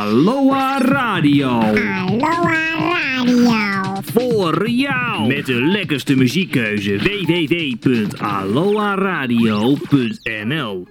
Aloha Radio. Aloha Radio. Voor jou. Met de lekkerste muziekkeuze www.aloaradio.nl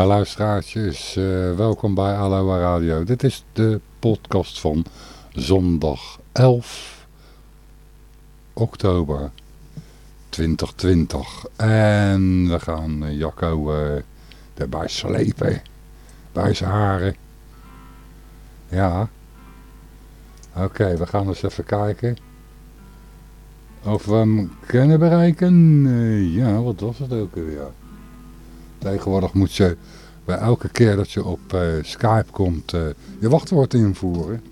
Ja, luisteraartjes, eh, welkom bij Aloha Radio. Dit is de podcast van zondag 11 oktober 2020. En we gaan eh, Jacco uh, erbij slepen, bij zijn haren. Ja. Oké, we gaan eens even kijken of we hem kunnen bereiken. Ja, wat was het ook weer? Tegenwoordig moet je bij elke keer dat je op eh, Skype komt eh, je wachtwoord invoeren.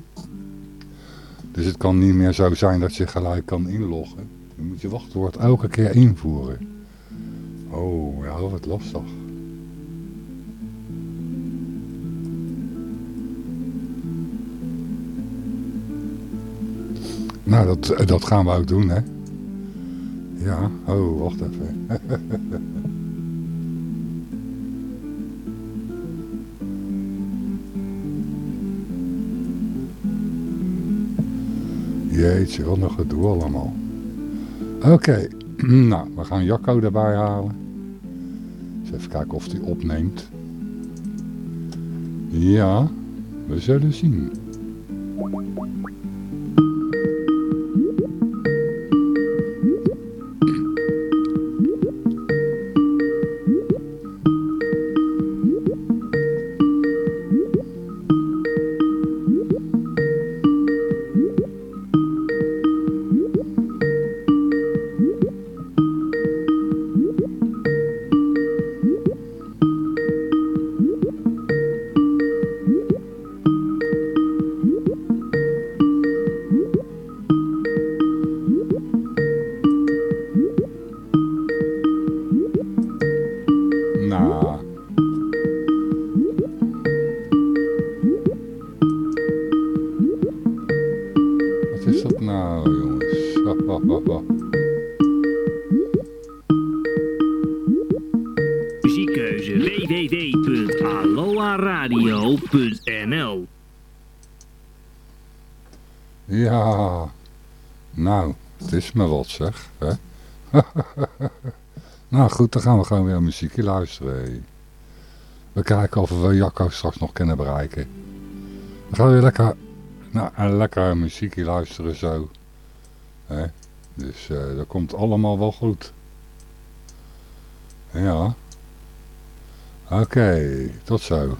Dus het kan niet meer zo zijn dat je gelijk kan inloggen. Je moet je wachtwoord elke keer invoeren. Oh, ja, wat lastig. Nou, dat, eh, dat gaan we ook doen, hè. Ja, oh, wacht even. Jeetje, wat een gedoe allemaal. Oké, nou, we gaan Jacco erbij halen. Even kijken of hij opneemt. Ja, we zullen zien. Me wat zeg. Hè? nou goed, dan gaan we gewoon weer muziekje luisteren. We kijken of we Jacco straks nog kunnen bereiken. We gaan weer lekker, nou, lekker muziekje luisteren zo. Hè? Dus eh, dat komt allemaal wel goed. Ja. Oké, tot zo.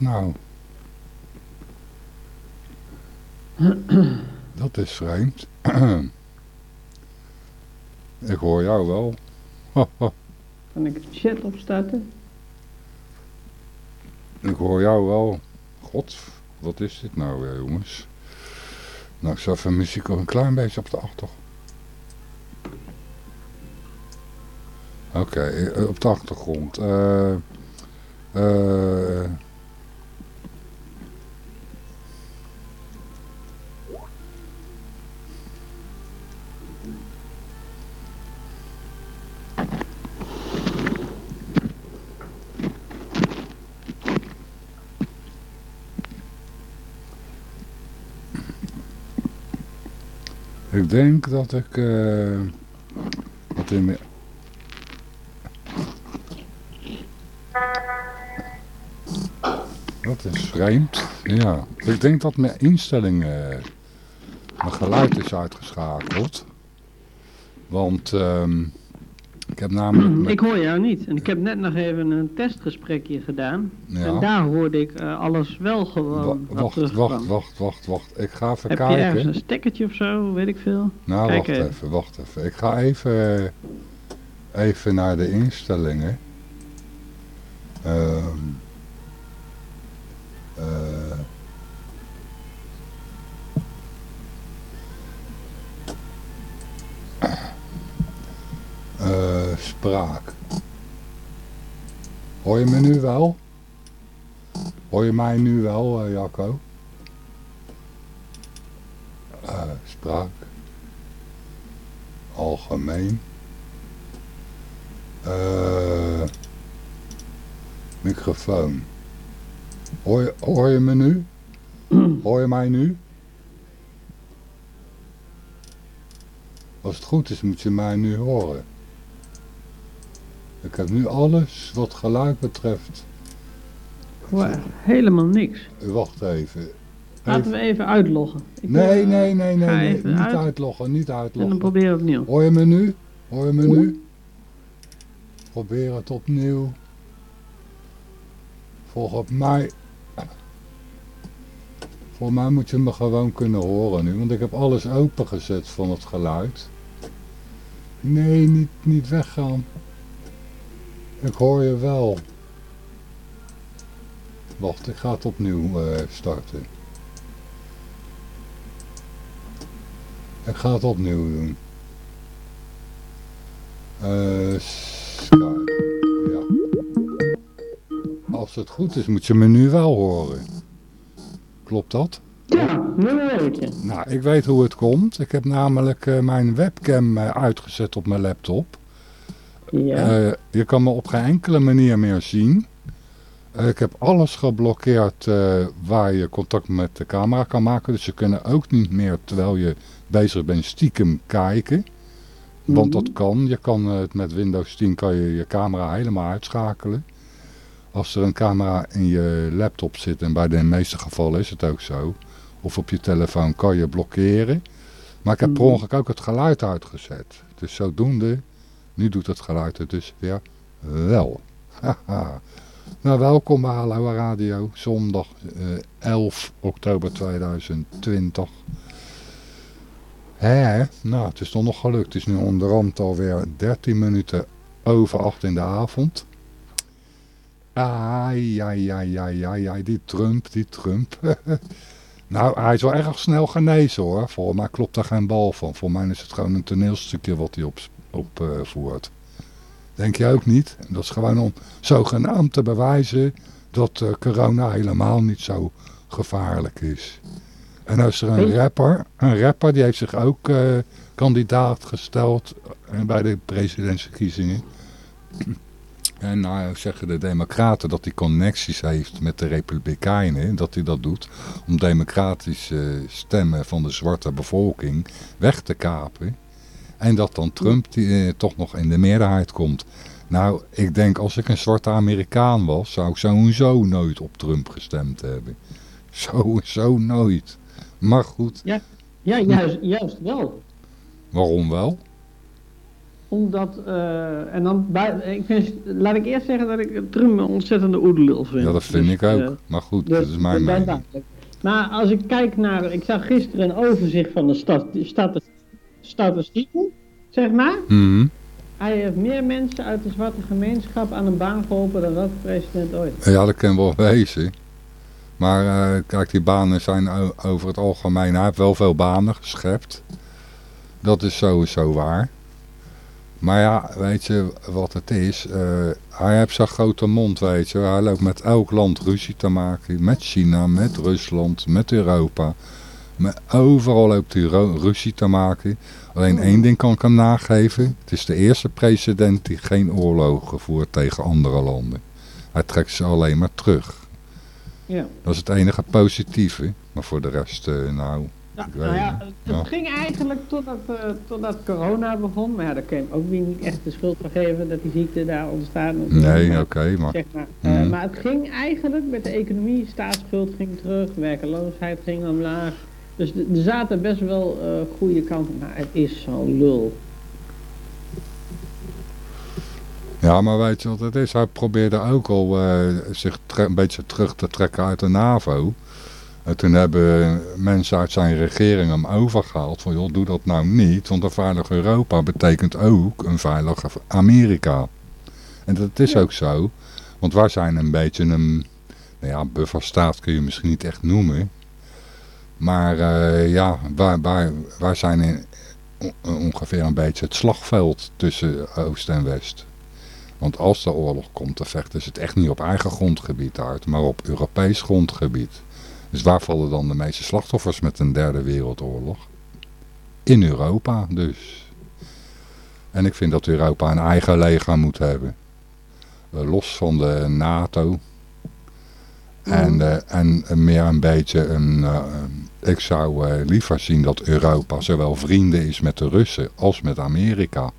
Dat nou? Dat is vreemd. ik hoor jou wel. Kan ik de chat opstarten? ik hoor jou wel. God, wat is dit nou weer, jongens? Nou, ik zal even muziek een klein beetje op de achtergrond. Oké, eh, op de achtergrond. Eh eh Ik denk dat ik... eh wat in mijn... Dat is vreemd. Ja. Ik denk dat mijn instelling... eh, mijn geluid is uitgeschakeld. Want... ehm, heb namelijk... met- Ik hoor jou niet. En ik heb net nog even een testgesprekje gedaan. ja. En daar hoorde ik eh, alles wel Wa- gewoon. wat wacht, wacht, wacht, wacht, wacht. Ik ga even Heb je ergens kijken. een stekkertje of zo? Weet ik veel. Nou, Kijk wacht even. even. wacht even. Ik ga even, even naar de instellingen. Ehm spraak. Hoor je me nu wel? Hoor je mij nu wel, eh, Jacco? Eh, spraak. Algemeen. Eh, microfoon. Hoor je, hoor je me nu? Hoor je mij nu? Als het goed is moet je mij nu horen. Ik heb nu alles wat geluid betreft. Helemaal niks. Wacht even. Laten Even- we even uitloggen. Ik, Nee, eh, nee, nee, nee, nee. Niet uit. uitloggen, niet En dan uitloggen. proberen we opnieuw. Hoor je me nu? Hoor je me nu? Probeer het opnieuw. Volgens mij... Voor mij moet je me gewoon kunnen horen nu, want ik heb alles opengezet van het geluid. Nee, niet, niet weggaan. Ik hoor je wel. Wacht, ik ga het opnieuw eh, starten. Ik ga het opnieuw doen. Skype. Ja. Als het goed is, moet je me nu wel horen. Klopt dat? Ja, nu weet je. Nou, ik weet hoe het komt. Ik heb namelijk eh, mijn webcam uitgezet op mijn laptop. Ja. Eh, je kan me op geen enkele manier meer zien. Eh, ik heb alles geblokkeerd eh, waar je contact met de camera kan maken. Dus je kunnen ook niet meer, terwijl je bezig bent, stiekem kijken. Want dat kan. Je kan het met Windows 10 kan je je camera helemaal uitschakelen. Als er een camera in je laptop zit, en bij de meeste gevallen is het ook zo. Of op je telefoon kan je blokkeren. Maar ik heb per Mhm. ongeluk ook het geluid uitgezet. Dus zodoende, nu doet het geluid het dus weer wel. Nou, welkom bij Hallo Radio, zondag eh, 11 oktober 2020. Hè, nou, het is toch nog gelukt. Het is nu onderhand alweer 13 minuten over 8 in de avond. Ai, ai, ai, ai, ai, ai, die Trump, die Trump. nou, hij is wel erg snel genezen hoor. Volgens mij klopt daar geen bal van. Voor mij is het gewoon een toneelstukje wat hij opvoert. Op, eh. Denk je ook niet? Dat is gewoon om zogenaamd te bewijzen dat eh, corona helemaal niet zo gevaarlijk is. En is er een rapper, een rapper die heeft zich ook eh, kandidaat gesteld bij de presidentsverkiezingen. En nou zeggen de democraten dat hij connecties heeft met de republikeinen. Dat hij dat doet om democratische stemmen van de zwarte bevolking weg te kapen. En dat dan Trump die, eh, toch nog in de meerderheid komt. Nou, ik denk als ik een zwarte Amerikaan was, zou ik sowieso nooit op Trump gestemd hebben. Sowieso nooit. Maar goed, Ja, juist, juist wel. waarom wel? Omdat, eh, en dan, bij, ik vind, laat ik eerst zeggen dat ik Trump een ontzettende oedelul vind. Ja, dat vind Dus, ik ook. eh, maar goed, dus dat is mijn mening. Maar als ik kijk naar, ik zag gisteren een overzicht van de stad, stad, statistieken, zeg maar. Mhm. Hij heeft meer mensen uit de zwarte gemeenschap aan een baan geholpen dan welke president ooit. Ja, dat kan wel wezen. Maar eh, kijk, die banen zijn over het algemeen... Hij heeft wel veel banen geschept. Dat is sowieso waar. Maar ja, weet je wat het is? Eh, hij heeft zo'n grote mond, weet je. Hij loopt met elk land ruzie te maken. Met China, met Rusland, met Europa. Met overal loopt hij ruzie te maken. Alleen één ding kan ik hem nageven. Het is de eerste president die geen oorlogen voert tegen andere landen. Hij trekt ze alleen maar terug. Ja. Dat is het enige positieve. Maar voor de rest, eh, nou... Weet nou ja, het Ja. ging eigenlijk totdat, eh, totdat corona begon. Maar ja, daar kun je hem ook weer niet echt de schuld van geven dat die ziekte daar ontstaat. Nee, Maar- oké, maar... Zeg maar. Eh, Mhm. maar het ging eigenlijk met de economie, staatsschuld ging terug, werkeloosheid ging omlaag. Dus de- er zaten best wel eh, goede kanten. Maar het is zo'n lul. Ja, maar weet je wat het is? Hij probeerde ook al eh, zich een beetje terug te trekken uit de NAVO. En toen hebben mensen uit zijn regering hem overgehaald. Van joh, doe dat nou niet. Want een veilig Europa betekent ook een veilig Amerika. En dat is ook zo. Want wij zijn een beetje een... Nou ja, bufferstaat kun je misschien niet echt noemen. Maar eh, ja, wij, wij, wij zijn in, on- ongeveer een beetje het slagveld tussen Oost en West. Want als er oorlog komt te vechten, is het echt niet op eigen grondgebied uit, maar op Europees grondgebied. Dus waar vallen dan de meeste slachtoffers met een derde wereldoorlog? In Europa dus. En ik vind dat Europa een eigen leger moet hebben. Eh, los van de NATO. En, eh, en meer een beetje een... eh, ik zou eh, liever zien dat Europa zowel vrienden is met de Russen als met Amerika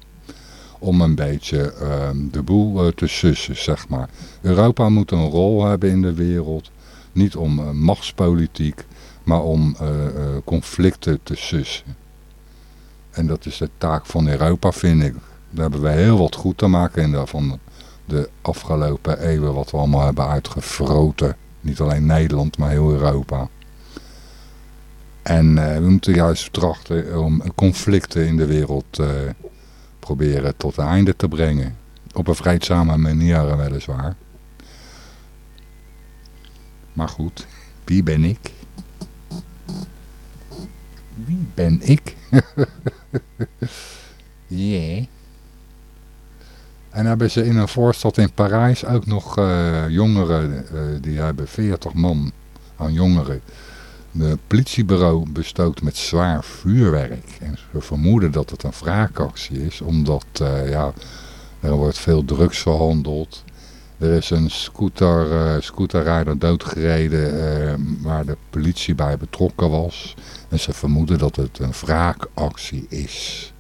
om een beetje ehm, de boel eh, te sussen, zeg maar. Europa moet een rol hebben in de wereld, niet om eh, machtspolitiek, maar om conflicten te sussen. En dat is de taak van Europa, vind ik. Daar hebben we heel wat goed te maken in de, van de afgelopen eeuwen, wat we allemaal hebben uitgefroten. Niet alleen Nederland, maar heel Europa. En eh, we moeten juist trachten om conflicten in de wereld eh, proberen tot een einde te brengen. Op een vreedzame manier weliswaar. Maar goed, wie ben ik? Wie ben ik? Yeah. En hebben ze in een voorstad in Parijs ook nog eh, jongeren, die hebben 40 man aan jongeren. De politiebureau bestookt met zwaar vuurwerk. En ze vermoeden dat het een wraakactie is, omdat eh, ja, er wordt veel drugs verhandeld. Er is een scooter, eh, scooterrijder doodgereden eh, waar de politie bij betrokken was. En ze vermoeden dat het een wraakactie is.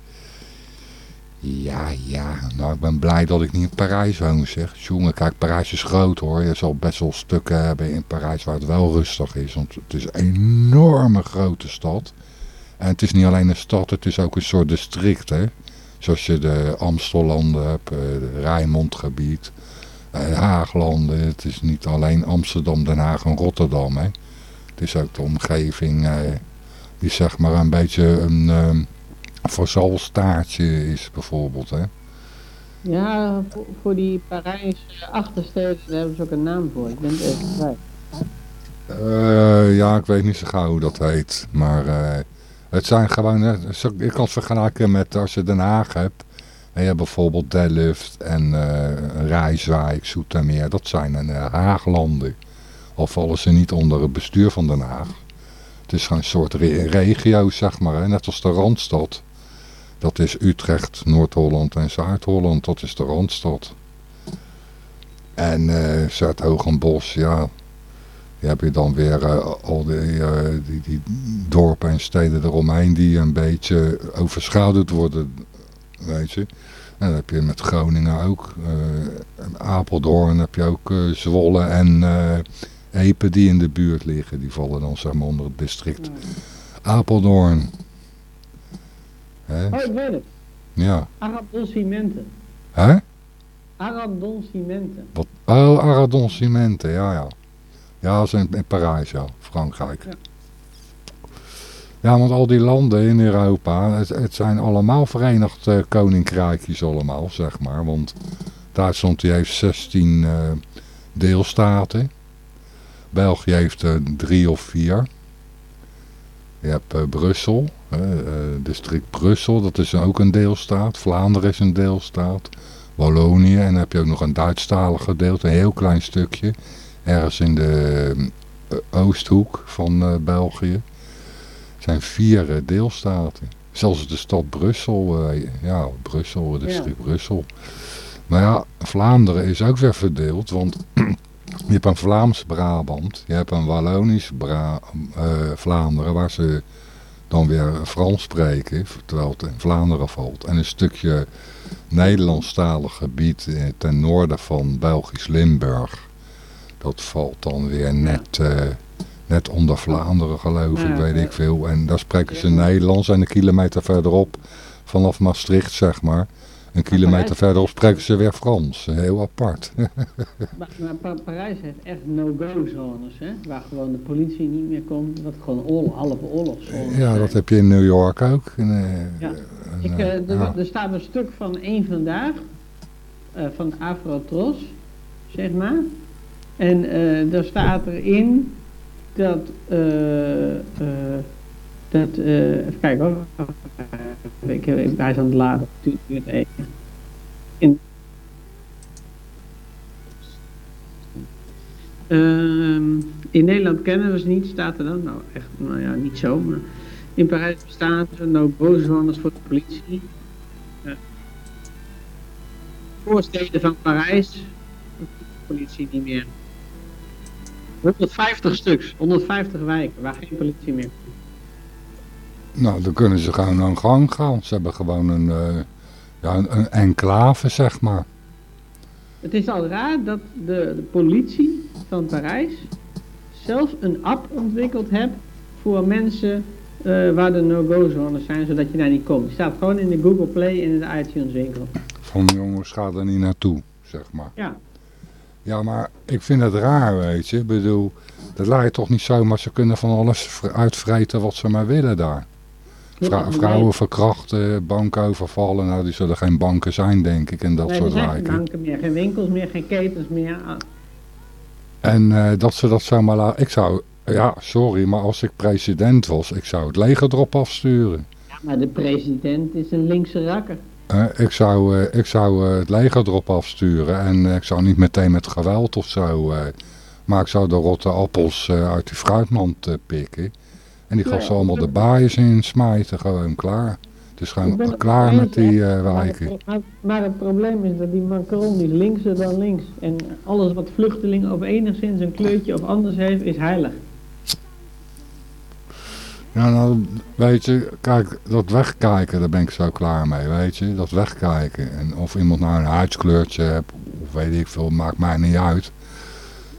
Ja, ja. Nou, ik ben blij dat ik niet in Parijs woon, zeg. Jongen, kijk, Parijs is groot, hoor. Je zal best wel stukken hebben in Parijs waar het wel rustig is. Want het is een enorme grote stad. En het is niet alleen een stad, het is ook een soort district, hè. Zoals je de Amstellanden hebt, eh, de Rijnmondgebied, eh, Haaglanden. Het is niet alleen Amsterdam, Den Haag en Rotterdam, hè. Het is ook de omgeving eh, die zeg maar een beetje een... ehm, verzalstaartje is bijvoorbeeld. Hè? Ja, voor, voor die Parijs achtersteden daar hebben ze ook een naam voor. Ik ben het even kwijt. Eh, ja, ik weet niet zo gauw hoe dat heet. Maar eh, het zijn gewoon... eh, Ik kan het vergelijken met als je Den Haag hebt. En je hebt bijvoorbeeld Delft en eh Rijswijk, Zoetermeer. Dat zijn een Haaglanden. Al vallen ze niet onder het bestuur van Den Haag. Het Het is gewoon een soort re regio, zeg maar. Hè? Net als de Randstad. Dat is Utrecht, Noord-Holland en Zuid-Holland. Dat is de Randstad. En eh Zuid-Hogenbos, ja. Die heb je dan weer eh, al die, eh, die, die dorpen en steden eromheen die een beetje overschaduwd worden, weet je. En dan heb je met Groningen ook. Apeldoorn heb je ook Zwolle en eh Epe die in de buurt liggen. Die vallen dan zeg maar onder het district Apeldoorn. Hè? Oh, ik weet het. Ja. Arabdon Cimenten. Hè? Arabdon Cimenten. Wat? Oh, Aradon Cimenten, ja, ja. Ja, dat is in, in Parijs, ja. Frankrijk. Ja. Ja, want al die landen in Europa, het, het zijn allemaal verenigd koninkrijkjes allemaal, zeg maar. Want Duitsland die heeft 16 eh, deelstaten. België heeft er drie of vier. Je hebt eh, Brussel, eh, district Brussel, dat is ook een deelstaat. Vlaanderen is een deelstaat. Wallonië en dan heb je ook nog een Duitsstalig gedeelte, een heel klein stukje. Ergens in de eh, oosthoek van België. Het zijn vier deelstaten. Zelfs de stad Brussel, ja, Brussel, het district Brussel. Maar ja, Vlaanderen is ook weer verdeeld, want je hebt een Vlaams Brabant, je hebt een Wallonisch Bra eh, Vlaanderen, waar ze dan weer Frans spreken, terwijl het in Vlaanderen valt. En een stukje Nederlandstalig gebied eh, ten noorden van Belgisch Limburg. Dat valt dan weer net, eh, net onder Vlaanderen geloof ik, weet ik veel. En daar spreken ze Nederlands en een kilometer verderop, vanaf Maastricht zeg maar, een kilometer verderop spreken ze weer Frans. Heel apart. Maar, maar Pa- Parijs heeft echt no-go zones, hè? Waar gewoon de politie niet meer komt. Wat gewoon oorlog, halve oorlogszones ja, dat heb je in New York ook. En, eh, Ja. en, Ik, eh, eh, er, ja. er staat een stuk van één vandaag, eh, van Afrotros, zeg maar. En daar staat erin dat, dat eh, even kijken hoor, ik, ik, hij is aan het laden. In, Ehm, in Nederland kennen we ze niet, staat er dan. Nou, echt, nou ja, niet zo. Maar in Parijs bestaan er no-go zones voor de politie. Eh, voorsteden van Parijs, politie niet meer. 150 stuks, 150 wijken waar geen politie meer. Nou, dan kunnen ze gewoon aan gang gaan. Ze hebben gewoon een, eh, ja, een, een enclave, zeg maar. Het is al raar dat de, de politie van Parijs zelf een app ontwikkeld heeft voor mensen eh, waar de no-go zones zijn, zodat je daar niet komt. Die staat gewoon in de Google Play en in de iTunes winkel. Van jongens, ga er niet naartoe, zeg maar. Ja, Ja, maar ik vind het raar, weet je. Ik bedoel, dat laat je toch niet zomaar. Ze kunnen van alles vr- uitvreten wat ze maar willen daar. Vrou- vrouwen verkrachten, banken overvallen. Nou, die zullen geen banken zijn, denk ik, en dat nee, er soort zijn geen banken meer, geen winkels meer, geen ketens meer. En eh, dat ze dat zomaar laten... Ik zou... Ja, sorry, maar als ik president was, ik zou het leger erop afsturen. Ja, maar de president is een linkse rakker. Ik zou, eh, ik zou eh, het leger erop afsturen en ik zou niet meteen met geweld of zo, maar ik zou de rotte appels uit die fruitmand pikken. En die gaf ze allemaal de baaiers in smijten, gewoon klaar. Het is gewoon klaar met die Maar het, wijken. maar, maar het probleem is dat die Macron, die linkser dan links. En alles wat vluchtelingen of enigszins een kleurtje of anders heeft, is heilig. Ja, nou, weet je, kijk, dat wegkijken, daar ben ik zo klaar mee, weet je. Dat wegkijken. En of iemand nou een huidskleurtje hebt, of weet ik veel, maakt mij niet uit.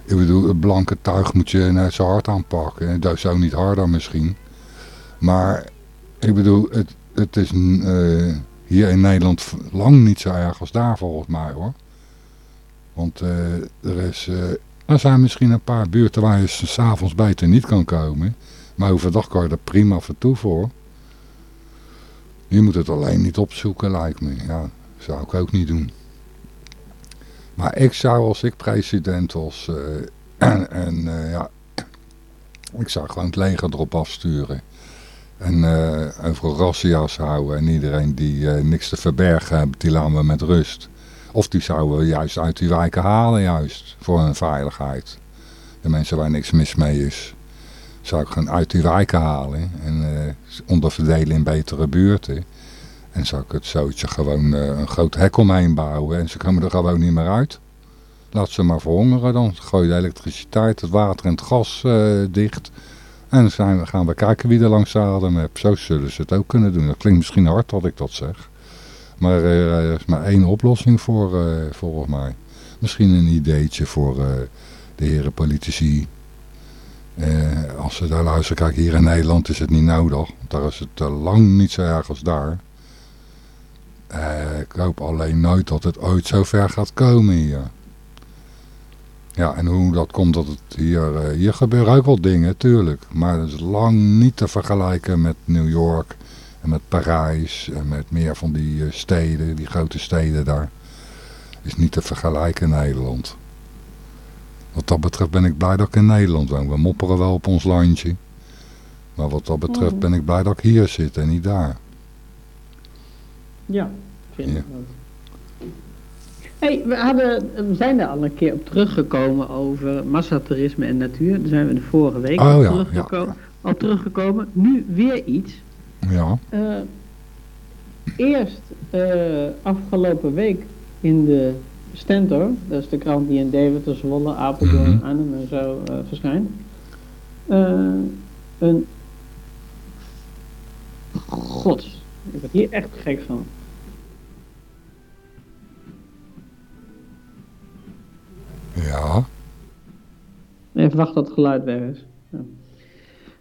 Ik bedoel, het blanke tuig moet je net zo hard aanpakken. Dat is ook niet harder misschien. Maar, ik bedoel, het, het is eh, hier in Nederland lang niet zo erg als daar volgens mij hoor. Want eh, er, is, eh, er zijn misschien een paar buurten waar je s'avonds beter niet kan komen. Maar overdag kan je er prima vertoe voor. Je moet het alleen niet opzoeken, lijkt me. Ja, zou ik ook niet doen. Maar ik zou, als ik president was, eh, en, eh, ja, ik zou gewoon het leger erop afsturen. En eh over razzia's houden en iedereen die niks te verbergen heeft, die laten we met rust. Of die zouden we juist uit die wijken halen, juist, voor hun veiligheid. De mensen waar niks mis mee is. Zou ik gewoon uit die wijken halen en onderverdelen in betere buurten. En zou ik het zootje gewoon eh, een groot hek omheen bouwen en ze komen er gewoon niet meer uit. Laat ze maar verhongeren dan. Gooi de elektriciteit, het water en het gas eh, dicht. En dan zijn we, gaan we kijken wie er langs heeft. Zo zullen ze het ook kunnen doen. Dat klinkt misschien hard dat ik dat zeg. Maar eh, er is maar één oplossing voor, eh, volgens mij. Misschien een ideetje voor eh, de heren politici. Eh, als ze daar luisteren, kijk hier in Nederland is het niet nodig. Daar is het eh, lang niet zo erg als daar. Eh, ik hoop alleen nooit dat het ooit zo ver gaat komen hier. Ja, en hoe dat komt dat het hier... eh, hier gebeuren ook wel dingen, tuurlijk. Maar dat is lang niet te vergelijken met New York en met Parijs en met meer van die eh, steden, die grote steden daar. Is niet te vergelijken in Nederland. Wat dat betreft ben ik blij dat ik in Nederland woon. We mopperen wel op ons landje. Maar wat dat betreft Mhm. ben ik blij dat ik hier zit en niet daar. Ja, vind Ja. ik ook. Hey, we, hadden, we zijn er al een keer op teruggekomen over massatoerisme en natuur. Daar zijn we de vorige week Oh op, ja, teruggeko- ja. op teruggekomen. Nu weer iets. Ja, Eh, eerst eh, afgelopen week in de Stentor, dat is de krant die in Deventer, Zwolle, Apeldoorn, Mhm. Arnhem en zo eh, verschijnt. Eh, een. God, ik word hier echt gek van. ja, Even wachten tot het geluid weg is. Ja.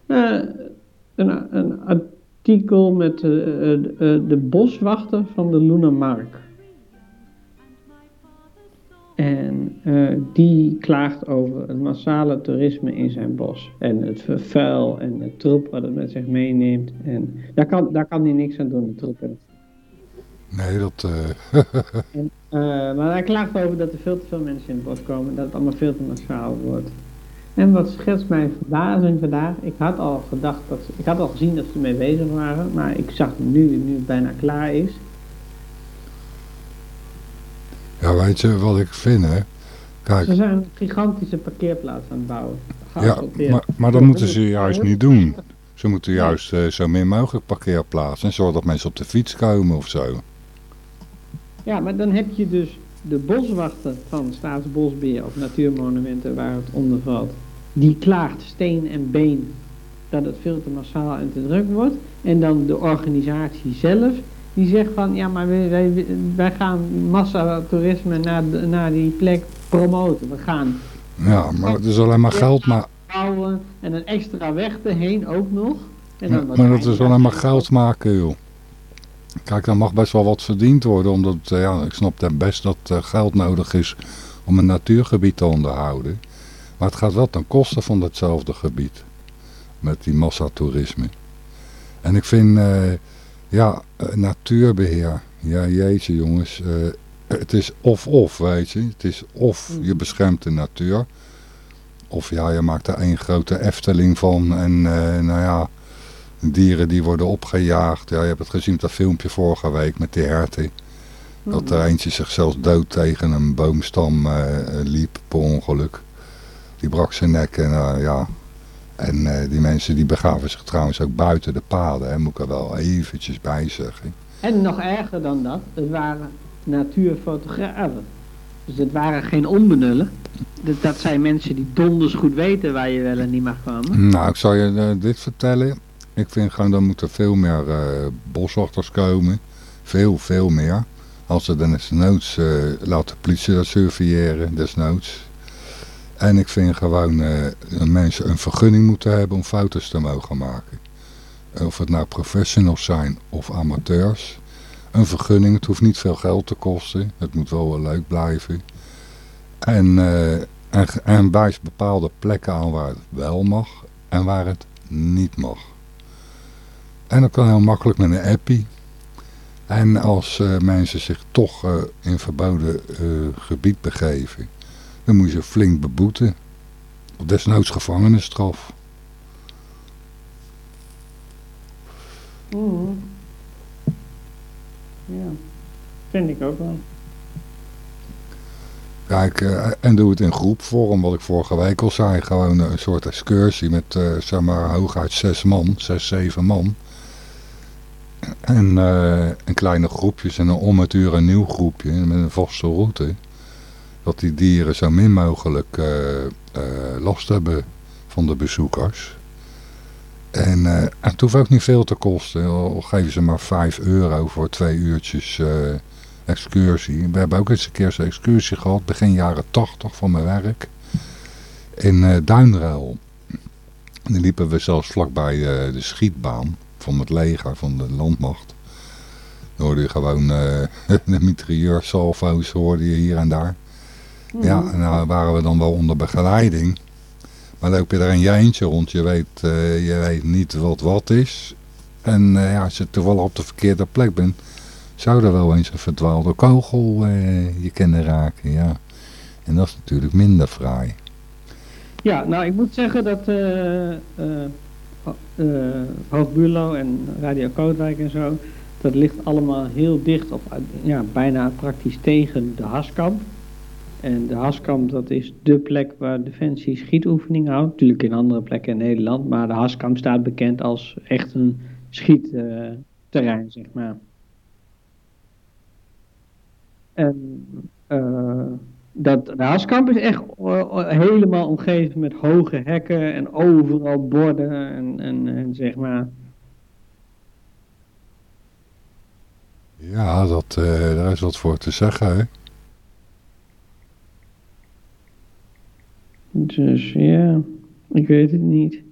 Eh, een, een artikel met eh, eh, eh, de boswachter van de Lunamark. En eh, die klaagt over het massale toerisme in zijn bos. En het vervuil en het troep wat het met zich meeneemt. En daar kan, daar kan hij niks aan doen, de troep. en nee, dat... eh, eh, maar hij klaagt over dat er veel te veel mensen in het bos komen, dat het allemaal veel te massaal wordt. En wat schetst mijn verbazing vandaag, ik had al gedacht dat ze, ik had al gezien dat ze ermee bezig waren, maar ik zag nu, nu het bijna klaar is. ja, weet je wat ik vind, hè? Kijk, Ze zijn een gigantische parkeerplaats aan het bouwen. ja, maar, maar dat moeten ze juist niet doen. Ze moeten juist eh, zo min mogelijk parkeerplaatsen en zorgen dat mensen op de fiets komen of zo. Ja, maar dan heb je dus de boswachter van Staatsbosbeheer of Natuurmonumenten waar het onder valt. Die klaagt steen en been dat het veel te massaal en te druk wordt. En dan de organisatie zelf die zegt van ja, maar wij, wij, wij gaan massatoerisme naar, de- naar die plek promoten. We gaan Ja, maar het is alleen maar geld, maar, bouwen en een extra weg erheen ook nog. En ja, dan wat maar dat is alleen maar geld maken, joh. Kijk, er mag best wel wat verdiend worden, omdat, eh, ja, ik snap ten best dat eh, geld nodig is om een natuurgebied te onderhouden. Maar het gaat wel ten koste van datzelfde gebied, met die massatoerisme. En ik vind, eh, ja, eh, natuurbeheer, ja jeetje jongens, eh, het is of-of, weet je. Het is of je beschermt de natuur, of ja, je maakt er één grote Efteling van en eh, nou ja, dieren die worden opgejaagd. Ja, je hebt het gezien, dat filmpje vorige week met die herten. Dat er eentje zich zelfs dood tegen een boomstam eh, eh, liep per ongeluk. Die brak zijn nek en eh, ja. En eh, die mensen die begaven zich trouwens ook buiten de paden. Hè, moet ik er wel eventjes bij zeggen. En nog erger dan dat, het waren natuurfotografen. Dus het waren geen onbenullen. Dat, dat zijn mensen die donders goed weten waar je wel en niet mag komen. Nou, ik zal je eh, dit vertellen. Ik vind gewoon, er moeten veel meer eh, boswachters komen. Veel, veel meer. Als ze dan desnoods, eh laat de politie dat surveilleren, desnoods. En ik vind gewoon dat mensen een vergunning moeten hebben om foto's te mogen maken. Of het nou professionals zijn of amateurs. Een vergunning, het hoeft niet veel geld te kosten. Het moet wel wel leuk blijven. En, eh, en, en wijs bepaalde plekken aan waar het wel mag en waar het niet mag. En dat kan heel makkelijk met een appie. En als eh, mensen zich toch eh, in verboden eh, gebied begeven, dan moet je ze flink beboeten. Of desnoods gevangenisstraf. Mhm. Ja, vind ik ook wel. Kijk, eh, en doe het in groepvorm, wat ik vorige week al zei. Gewoon een soort excursie met, eh, zeg maar, hooguit zes man, zes, zeven man. En eh, een kleine groepjes en een om het uur een nieuw groepje met een vaste route. Dat die dieren zo min mogelijk eh, eh, last hebben van de bezoekers. En eh, het hoeft ook niet veel te kosten. Al geven ze maar 5 euro voor twee uurtjes eh, excursie. We hebben ook eens een keer zo'n excursie gehad, begin jaren 80 van mijn werk. In eh Duinruil. En dan liepen we zelfs vlakbij de schietbaan van het leger, van de landmacht. Dan hoorde je gewoon de mitrailleursalvo's hoorde je hier en daar. Ja, en nou waren we dan wel onder begeleiding. Maar loop je er een eentje rond, je weet, eh, je weet niet wat wat is. En eh, ja, als je toevallig op de verkeerde plek bent, zou er wel eens een verdwaalde kogel eh, je kunnen raken, ja. En dat is natuurlijk minder fraai. Ja, nou ik moet zeggen dat uh, en Radio Kootwijk en zo, dat ligt allemaal heel dicht of ja, bijna praktisch tegen de Haskamp. En de Haskamp dat is de plek waar Defensie schietoefening houdt. Natuurlijk in andere plekken in Nederland, maar de Haskamp staat bekend als echt een schietterrein, zeg maar. En eh, dat, de Haskamp is echt eh, helemaal omgeven met hoge hekken en overal borden en, en, zeg maar. Ja, dat, eh, daar is wat voor te zeggen, hè. Dus ja, ik weet het niet.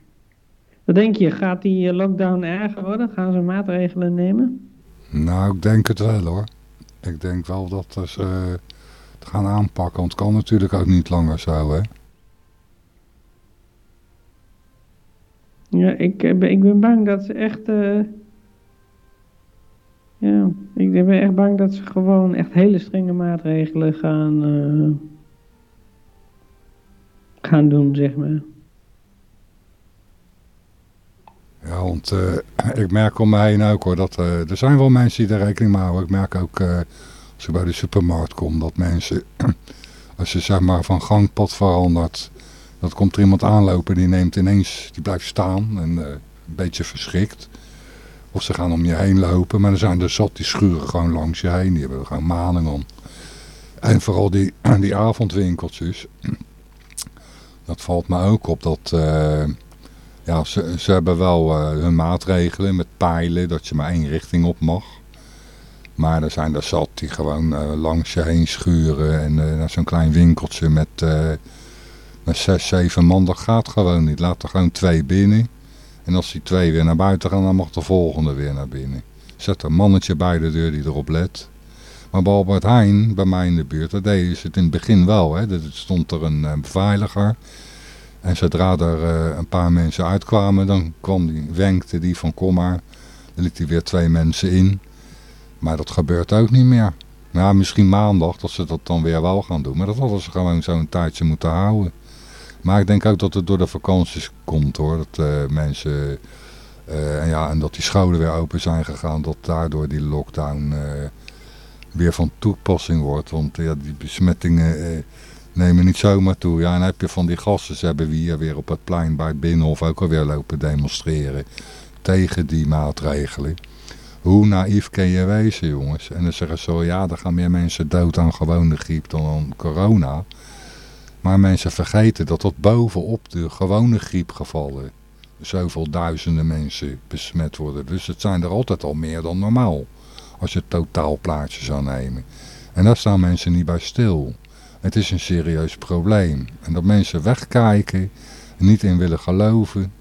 Wat denk je, gaat die eh, lockdown erger worden? Gaan ze maatregelen nemen? Nou, ik denk het wel hoor. Ik denk wel dat ze eh, het gaan aanpakken, want het kan natuurlijk ook niet langer zo, hè. Ja, ik, eh, ben- ik ben bang dat ze echt. ja, ik ben echt bang dat ze gewoon echt hele strenge maatregelen gaan. Gaan doen, zeg maar. Ja, want eh, ik merk om mij heen ook hoor, dat eh, er zijn wel mensen die er rekening mee houden. Ik merk ook eh, als je bij de supermarkt komt, dat mensen, als je zeg maar van gangpad verandert, dat komt er iemand aanlopen die neemt ineens, die blijft staan en een beetje verschrikt. Of ze gaan om je heen lopen, maar er zijn er zat die schuren gewoon langs je heen, die hebben er gewoon maling om. En vooral die, die avondwinkeltjes, dat valt me ook op dat... eh, ja, ze, ze hebben wel eh, hun maatregelen met pijlen dat je maar één richting op mag. Maar er zijn er zat die gewoon eh, langs je heen schuren. En naar zo'n klein winkeltje met, met zes, zeven man, dat gaat gewoon niet. Laat er gewoon twee binnen. En als die twee weer naar buiten gaan, dan mag de volgende weer naar binnen. Zet een mannetje bij de deur die erop let. Maar bij Albert Heijn, bij mij in de buurt, daar deden ze het in het begin wel. Hè. Er stond er een eh, beveiliger. En zodra er eh, een paar mensen uitkwamen, dan kwam die, wenkte die van kom maar. Dan liet hij weer twee mensen in. Maar dat gebeurt ook niet meer. Nou, misschien maandag dat ze dat dan weer wel gaan doen. Maar dat hadden ze gewoon zo'n tijdje moeten houden. Maar ik denk ook dat het door de vakanties komt hoor. Dat eh, mensen... en, ja, en dat die scholen weer open zijn gegaan. Dat daardoor die lockdown weer van toepassing wordt. Want ja, die besmettingen... eh, nemen niet zomaar toe. Ja, en heb je van die gasten, ze hebben we hier weer op het plein bij het Binnenhof ook alweer lopen demonstreren tegen die maatregelen. Hoe naïef kun je wezen, jongens? En dan zeggen ze zo, ja, er gaan meer mensen dood aan gewone griep dan aan corona. Maar mensen vergeten dat dat bovenop de gewone griepgevallen zoveel duizenden mensen besmet worden. Dus het zijn er altijd al meer dan normaal, als je het totaalplaatje zou nemen. En daar staan mensen niet bij stil. Het is een serieus probleem. En dat mensen wegkijken, en niet in willen geloven,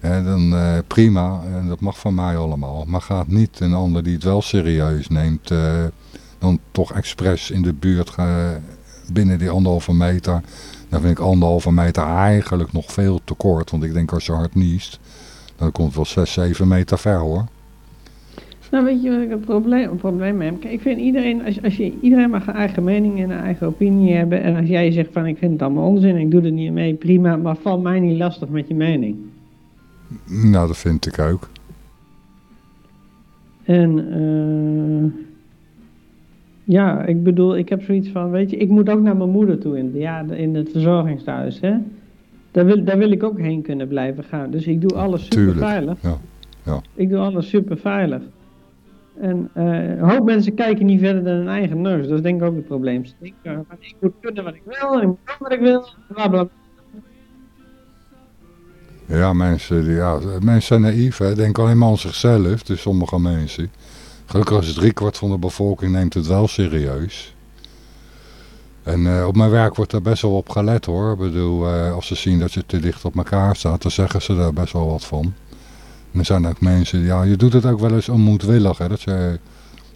dan eh, prima, en dat mag van mij allemaal. Maar gaat niet een ander die het wel serieus neemt, eh, dan toch expres in de buurt binnen die anderhalve meter. Dan vind ik anderhalve meter eigenlijk nog veel te kort, want ik denk als je hard niest, dan komt het wel 6, 7 meter ver hoor. Nou, weet je wat ik het probleem, een probleem mee heb? Kijk, ik vind iedereen, als, als je, iedereen mag een eigen mening en een eigen opinie hebben. En als jij zegt van ik vind het allemaal onzin, ik doe er niet mee, prima. Maar val mij niet lastig met je mening. Nou, dat vind ik ook. En, eh Ja, ik bedoel, ik heb zoiets van, weet je, ik moet ook naar mijn moeder toe in, ja, in het verzorgingstehuis, hè. Daar wil, daar wil ik ook heen kunnen blijven gaan. Dus ik doe alles super veilig. ja, ja. Ik doe alles super veilig. En eh, een hoop mensen kijken niet verder dan hun eigen neus. Dat is denk ik ook het probleem. Ze denken, ik moet kunnen wat ik wil, en ik wat ik wil, bla bla. Ja, mensen, ja, mensen zijn naïef, hè. denken alleen maar aan zichzelf, dus sommige mensen. Gelukkig is driekwart van de bevolking neemt het wel serieus. En eh, op mijn werk wordt er best wel op gelet hoor. Ik bedoel, eh, als ze zien dat je te dicht op elkaar staat, dan zeggen ze daar best wel wat van. Er zijn ook mensen, ja, je doet het ook wel eens onmoedwillig. Hè, dat je,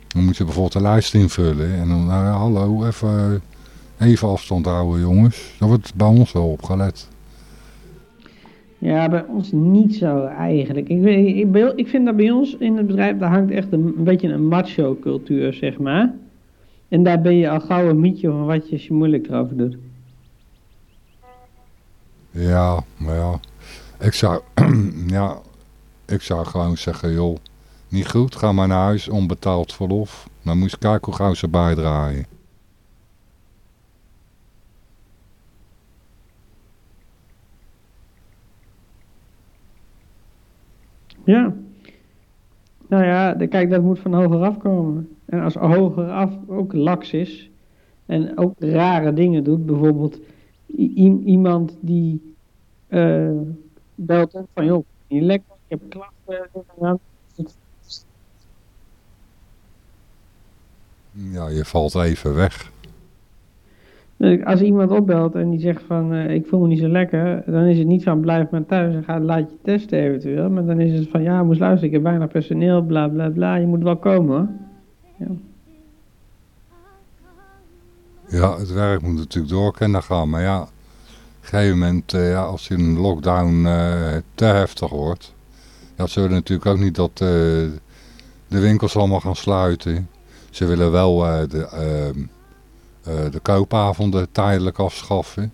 dan moet je bijvoorbeeld een lijst invullen. En dan, nou hallo, even, even afstand houden jongens. Daar wordt bij ons wel op gelet. Ja, bij ons niet zo eigenlijk. Ik, weet- ik, bij- ik vind dat bij ons in het bedrijf, daar hangt echt een, een beetje een macho cultuur, zeg maar. En daar ben je al gauw een mietje van wat je als je moeilijk erover doet. Ja, maar ja. Ik zou, ja, ik zou gewoon zeggen, joh, niet goed, ga maar naar huis, onbetaald verlof. Dan moet je kijken hoe gauw ze bijdraaien. Ja. Nou ja, kijk, dat moet van hoger af komen. En als hoger af ook laks is en ook rare dingen doet, bijvoorbeeld iemand die eh, belt van, joh, niet lekker, heb klachten, dat. Ja, je valt even weg. Dus Als iemand opbelt en die zegt van, eh, ik voel me niet zo lekker, dan is het niet van, blijf maar thuis en ga, laat je testen eventueel. Maar dan is het van, ja, moest luisteren, ik heb weinig personeel, bla bla bla, je moet wel komen. Ja, het werk moet natuurlijk door kunnen gaan. Maar ja, op een gegeven moment, eh, ja, als je een lockdown eh, te heftig wordt. Ja, ze willen natuurlijk ook niet dat eh, de winkels allemaal gaan sluiten. Ze willen wel eh, de, ehm, eh, de koopavonden tijdelijk afschaffen.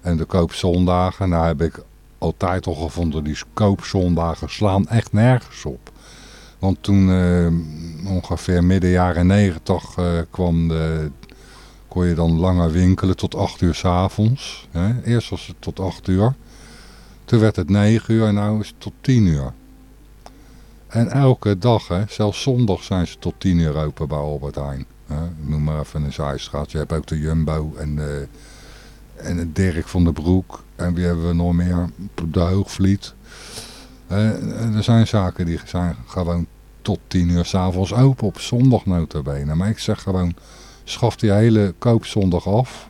En de koopzondagen, nou heb ik altijd al gevonden, die koopzondagen slaan echt nergens op. Want toen ongeveer midden jaren negentig kwam de, kon je dan langer winkelen tot 8 uur s'avonds. Eerst was het tot 8 uur. Toen werd het 9 uur en nu is het tot 10 uur. En elke dag, hè, zelfs zondag zijn ze tot 10 uur open bij Albert Heijn. Hè. Noem maar even een zijstraat. Je hebt ook de Jumbo en, de, en Dirk van den Broek. En wie hebben we nog meer? De Hoogvliet. Er zijn zaken die zijn gewoon tot 10 uur s'avonds open op zondag notabene. Maar ik zeg gewoon, schaf die hele koopzondag af.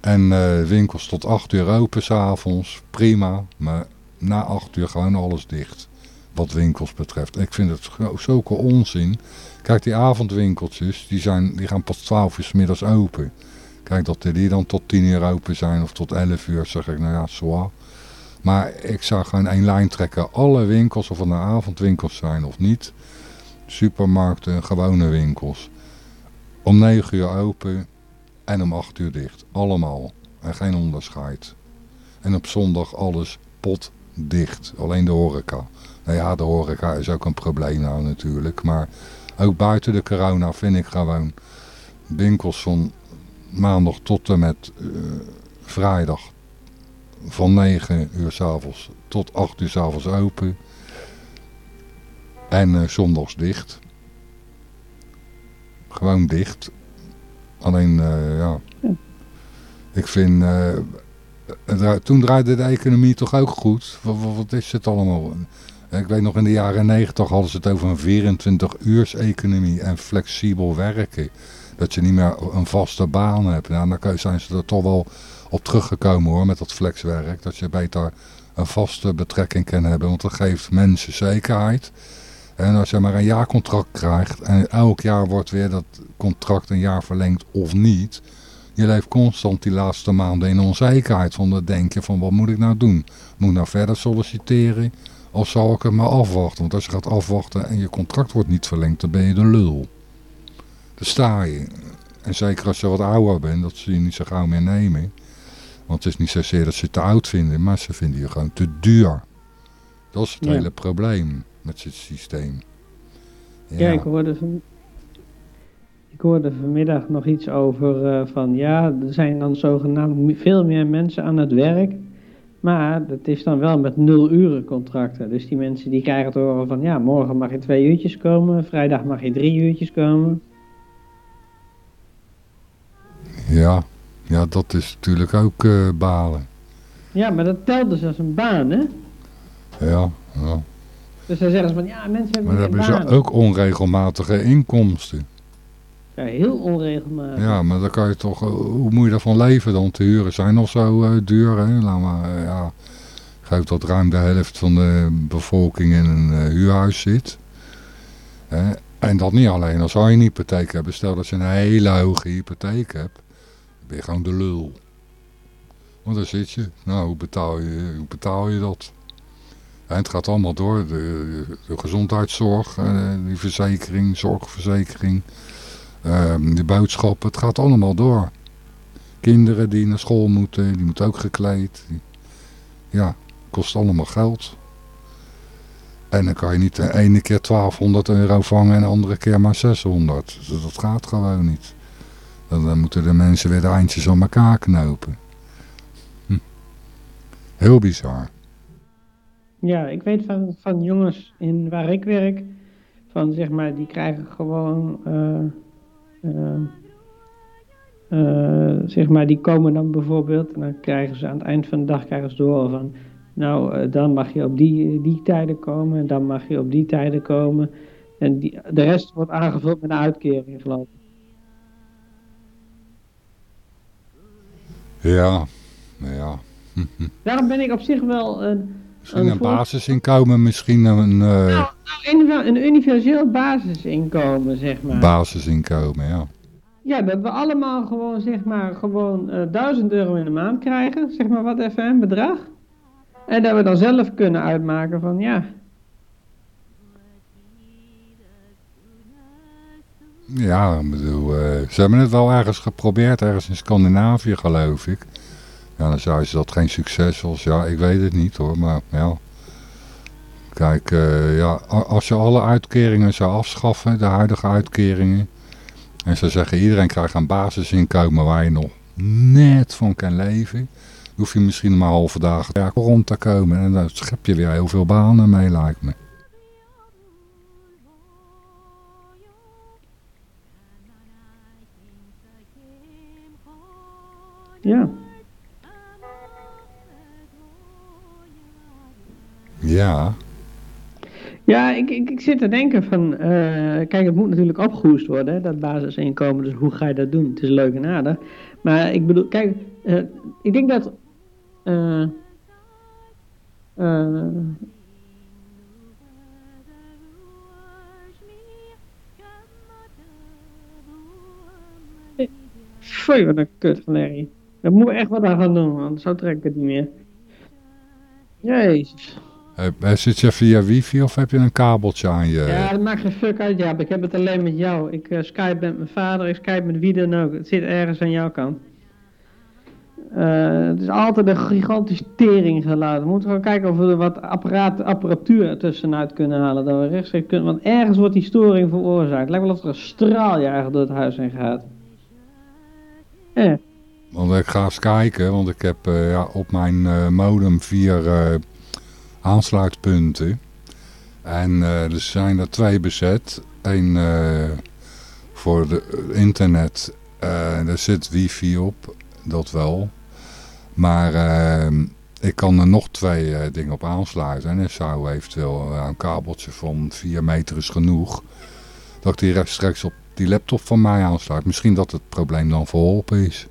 En eh, winkels tot 8 uur open s'avonds, prima. Maar na 8 uur gewoon alles dicht. Wat winkels betreft. Ik vind het zulke onzin. Kijk, die avondwinkeltjes, die, zijn, die gaan pas 12 uur 's middags open. Kijk, dat die dan tot 10 uur open zijn of tot 11 uur, zeg ik, nou ja, zwaar. Maar ik zou gewoon één lijn trekken. Alle winkels, of het nou avondwinkels zijn of niet. Supermarkten, gewone winkels. Om 9 uur open en om 8 uur dicht. Allemaal. En geen onderscheid. En op zondag alles potdicht. Alleen de horeca. Nou ja, de horeca is ook een probleem nou natuurlijk. Maar ook buiten de corona vind ik gewoon winkels van maandag tot en met eh, vrijdag van 9 uur s'avonds tot 8 uur s'avonds open. En eh, zondags dicht. Gewoon dicht. Alleen, eh, ja. Ik vind... toen draaide de economie toch ook goed. Wat is het allemaal? Ik weet nog in de jaren 90 hadden ze het over een 24 uurs economie en flexibel werken. Dat je niet meer een vaste baan hebt. Nou, dan zijn ze er toch wel op teruggekomen hoor, met dat flexwerk. Dat je beter een vaste betrekking kan hebben, want dat geeft mensen zekerheid. En als je maar een jaarcontract krijgt en elk jaar wordt weer dat contract een jaar verlengd of niet. Je leeft constant die laatste maanden in onzekerheid. Van dan denk je van wat moet ik nou doen? Moet ik nou verder solliciteren? Of zal ik het maar afwachten? Want als je gaat afwachten en je contract wordt niet verlengd, dan ben je de lul. Daar sta je. En zeker als je wat ouder bent, dat ze je niet zo gauw meer nemen. Want het is niet zozeer dat ze het te oud vinden, maar ze vinden je gewoon te duur. Dat is het Ja. hele probleem met het systeem. Ja, ik hoorde van... ik hoorde vanmiddag nog iets over eh, van ja, er zijn dan zogenaamd veel meer mensen aan het werk. Maar dat is dan wel met nul uren contracten. Dus die mensen die krijgen te horen van ja, morgen mag je twee uurtjes komen, vrijdag mag je drie uurtjes komen. Ja, ja dat is natuurlijk ook eh, balen. Ja, maar dat telt dus als een baan, hè? Ja, ja. Dus dan zeggen ze van ja, mensen hebben Maar dan hebben ze ook onregelmatige inkomsten. Ja, heel onregelmatig. Ja, maar dan kan je toch, eh, hoe moet je daarvan leven dan? Te huren zijn nog zo eh, duur, hè? Laat maar, eh, ja, geloof dat ruim de helft van de bevolking in een huurhuis zit. Hè? En dat niet alleen als je een hypotheek hebt. Stel dat je een hele hoge hypotheek hebt, dan ben je gewoon de lul. Want daar zit je. Nou, hoe betaal je, hoe betaal je dat? En het gaat allemaal door. De, de gezondheidszorg, die verzekering, zorgverzekering. Ehm, de boodschappen, het gaat allemaal door. Kinderen die naar school moeten, die moeten ook gekleed. Ja, kost allemaal geld. En dan kan je niet de ene keer 1200 euro vangen en de andere keer maar 600. Dat, dat gaat gewoon niet. Dan, moeten de mensen weer de eindjes aan elkaar knopen. Hm. Heel bizar. Ja, ik weet van, van jongens in waar ik werk, van zeg maar, die krijgen gewoon, eh, zeg maar, die komen dan bijvoorbeeld, en dan krijgen ze aan het eind van de dag krijgen ze door van, nou, eh, dan mag je op die, die tijden komen, en dan mag je op die tijden komen. En die, de rest wordt aangevuld met een uitkering, geloof ik. Ja, ja. Daarom ben ik op zich wel een, Misschien een basisinkomen, misschien een eh, nou, nou, een universeel basisinkomen, zeg maar. basisinkomen, ja. Ja, dat we allemaal gewoon, zeg maar, gewoon eh 1000 euro in de maand krijgen, zeg maar wat even een bedrag. En dat we dan zelf kunnen uitmaken van, ja, Ja, ik bedoel, eh, ze hebben het wel ergens geprobeerd, ergens in Scandinavië geloof ik. Ja, dan zou ze dat geen succes was. Ja, ik weet het niet hoor, maar ja. Kijk, eh, ja, als je alle uitkeringen zou afschaffen, de huidige uitkeringen. En ze zeggen iedereen krijgt een basisinkomen waar je nog net van kan leven. Dan hoef je misschien maar halve dagen rond te komen. En dan schep je weer heel veel banen mee, lijkt me. ja. Ja, Ja, ik, ik, ik zit te denken van, eh, kijk, het moet natuurlijk opgehoest worden, dat basisinkomen, dus hoe ga je dat doen? Het is leuk en aardig. Maar ik bedoel, kijk, eh, ik denk dat, eh, eh, Foei, wat een kut van Larry. Daar moeten we echt wat aan gaan doen, want zo trek ik het niet meer. Jezus. Eh, Zit je via wifi of heb je een kabeltje aan je? Ja, dat maakt geen fuck uit, ja. Ik heb het alleen met jou. Ik eh, skype met mijn vader, ik skype met wie dan ook. Het zit ergens aan jouw kant. Eh, het is altijd een gigantisch teringgeluid. We moeten gewoon kijken of we er wat apparaat, apparatuur tussenuit kunnen halen. Dat we rechtstreeks kunnen, want ergens wordt die storing veroorzaakt. Het lijkt wel of er een straaljager door het huis heen gaat. Eh, Want ik ga eens kijken, want ik heb eh, ja, op mijn eh, modem vier eh, aansluitpunten. En eh, er zijn er twee bezet. Eén eh, voor de internet, eh daar zit wifi op, dat wel. Maar ik kan er nog twee dingen op aansluiten. En er zou eventueel een kabeltje van 4 meter is genoeg. Dat ik die rechtstreeks op die laptop van mij aansluit. Misschien dat het probleem dan verholpen is.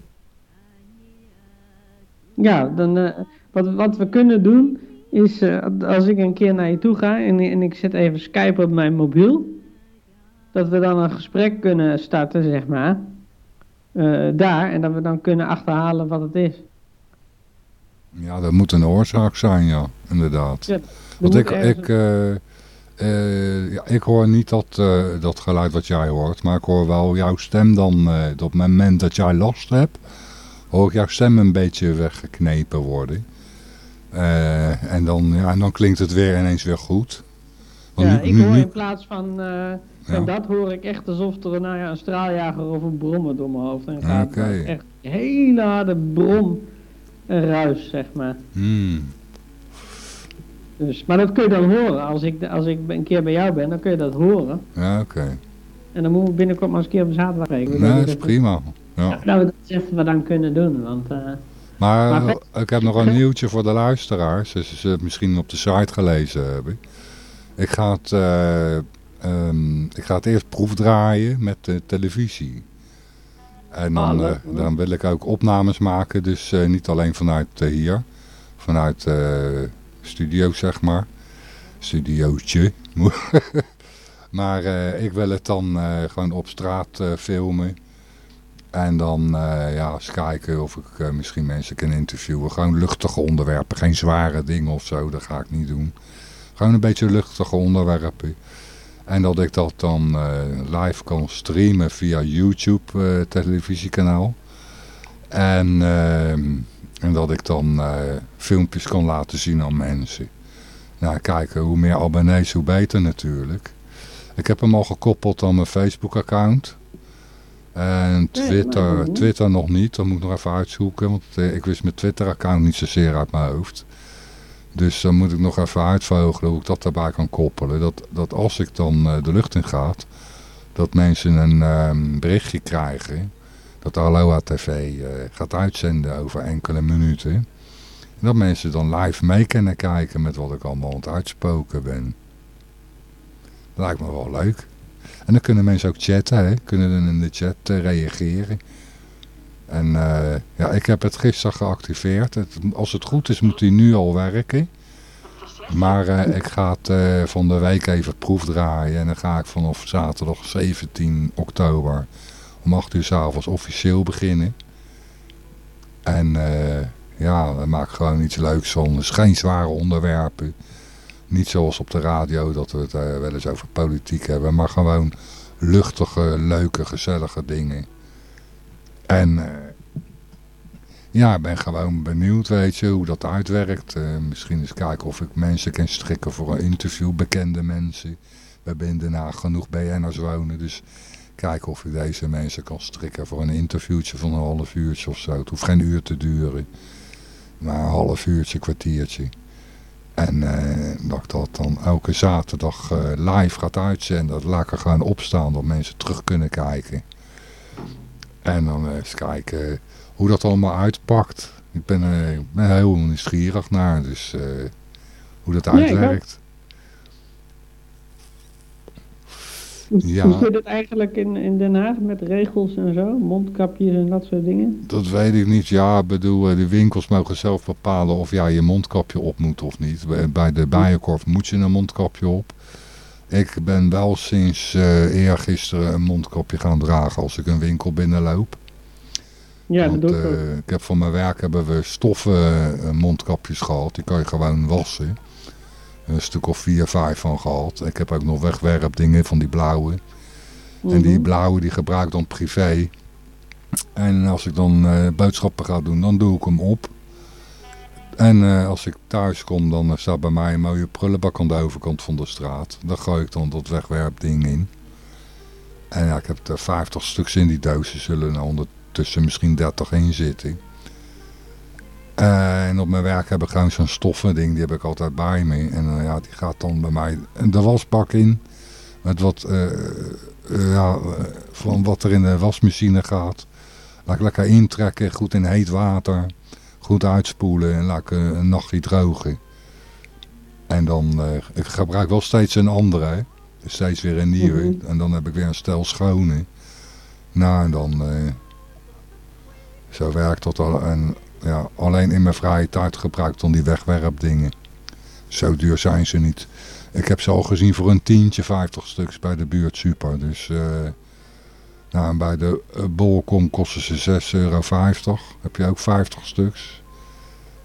Ja, dan, wat, wat we kunnen doen is, eh, als ik een keer naar je toe ga en, en ik zet even Skype op mijn mobiel, dat we dan een gesprek kunnen starten, zeg maar, eh, daar, en dat we dan kunnen achterhalen wat het is. Ja, dat moet een oorzaak zijn, ja, inderdaad. Ja, Want ik, ergens- ik, eh, ja, ik hoor niet dat, dat geluid wat jij hoort, maar ik hoor wel jouw stem dan, op het moment dat jij last hebt, hoor ik jouw stem een beetje weggeknepen worden. Eh, en, dan, ja, en dan klinkt het weer ineens weer goed. Want ja, nu- ik hoor in plaats van, eh, Ja. En dat hoor ik echt alsof er nou ja, een straaljager of een brommer door mijn hoofd heen gaat. Is Echt een hele harde brom en ruis, zeg maar. Hmm. Dus, maar dat kun je dan horen. Als ik, als ik een keer bij jou ben, dan kun je dat horen. Ja, oké. En dan moeten we binnenkort maar eens een keer op zaterdag spreken. Nee, dat is prima. Ja. Dat we dat even wat dan kunnen doen. Want eh, Maar Maar ik heb nog een nieuwtje voor de luisteraars. Als ze het misschien op de site gelezen hebben. Ik ga het, eh, ehm, ik ga het eerst proefdraaien met de televisie. En dan, Ah, eh, dan wil ik ook opnames maken. Dus eh, niet alleen vanuit hier. Vanuit studio, zeg maar. Studiootje. maar ik wil het dan gewoon op straat filmen. En dan eh, ja, eens kijken of ik eh, misschien mensen kan interviewen. Gewoon luchtige onderwerpen, geen zware dingen of zo, dat ga ik niet doen. Gewoon een beetje luchtige onderwerpen. En dat ik dat dan eh, live kan streamen via YouTube eh, televisiekanaal. En, ehm, en dat ik dan eh, filmpjes kan laten zien aan mensen. Nou, kijken, hoe meer abonnees, hoe beter natuurlijk. Ik heb hem al gekoppeld aan mijn Facebook account. En Twitter, Twitter nog niet, dat moet ik nog even uitzoeken. Want eh, ik wist mijn Twitter account niet zozeer uit mijn hoofd. Dus dan moet ik nog even uitvogelen hoe ik dat daarbij kan koppelen. Dat, dat als ik dan eh, de lucht in ga, dat mensen een ehm, berichtje krijgen. Dat de Aloha TV eh, gaat uitzenden over enkele minuten. En dat mensen dan live mee kunnen kijken met wat ik allemaal aan het uitspoken ben. Dat lijkt me wel leuk. En dan kunnen mensen ook chatten, hè? kunnen dan in de chat eh, reageren. En eh, ja, ik heb het gisteren geactiveerd. Het, als het goed is moet hij nu al werken. Maar eh, ik ga het van de week even proefdraaien. En dan ga ik vanaf zaterdag 17 oktober om 8 uur s avonds officieel beginnen. En ja, maak gewoon iets leuks van. Dus geen zware onderwerpen. Niet zoals op de radio dat we het eh, wel eens over politiek hebben. Maar gewoon luchtige, leuke, gezellige dingen. En eh, ja, ik ben gewoon benieuwd, weet je, hoe dat uitwerkt. Eh, misschien eens kijken of ik mensen kan strikken voor een interview, bekende mensen. We hebben in Den genoeg BN'ers wonen, dus kijken of ik deze mensen kan strikken voor een interviewtje van een half uurtje of zo. Het hoeft geen uur te duren, maar een half uurtje, kwartiertje. En eh, dat ik dat dan elke zaterdag eh, live gaat uitzenden. Dat er gewoon opstaan, dat mensen terug kunnen kijken. En dan eens kijken hoe dat allemaal uitpakt. Ik ben, eh, ben heel nieuwsgierig naar, dus hoe dat uitwerkt. hoe, Ja. hoe zit het eigenlijk in, in Den Haag met regels en zo? Mondkapjes en dat soort dingen? Dat weet ik niet. Ja, bedoel, eh, de winkels mogen zelf bepalen of jij je mondkapje op moet of niet. Bij- de bijenkorf moet je een mondkapje op. Ik ben wel sinds eh eergisteren een mondkapje gaan dragen als ik een winkel binnenloop. Ja, Want, dat doe ik eh, ook. ik heb van mijn werk hebben we stoffen mondkapjes gehad. Die kan je gewoon wassen. Een stuk of vier, vijf van gehad. Ik heb ook nog wegwerpdingen van die blauwe. En die Mhm. blauwe die gebruik ik dan privé. En als ik dan eh, boodschappen ga doen, dan doe ik hem op. En eh, als ik thuis kom, dan eh, staat bij mij een mooie prullenbak aan de overkant van de straat. Daar gooi ik dan dat wegwerpding in. En ja, ik heb er 50 stuks in die dozen, zullen er ondertussen misschien 30 in zitten. Eh, en op mijn werk heb ik gewoon zo'n stoffen ding, die heb ik altijd bij me. En eh, ja, die gaat dan bij mij de wasbak in. Met wat, eh, ja, van wat er in de wasmachine gaat. Laat ik lekker intrekken, goed in heet water. Goed uitspoelen en laat ik een nachtje drogen. En dan, ik gebruik wel steeds een andere, hè. steeds weer een nieuwe. Mhm. En dan heb ik weer een stel schone. Nou, en dan, zo werkt dat al. En ja, alleen in mijn vrije tijd gebruik ik dan die wegwerpdingen. Zo duur zijn ze niet. Ik heb ze al gezien voor een tientje, 50 stuks bij de buurt super. Dus eh, nou, bij de uh, Bolcom kosten ze 6,50 euro. Heb je ook 50 stuks.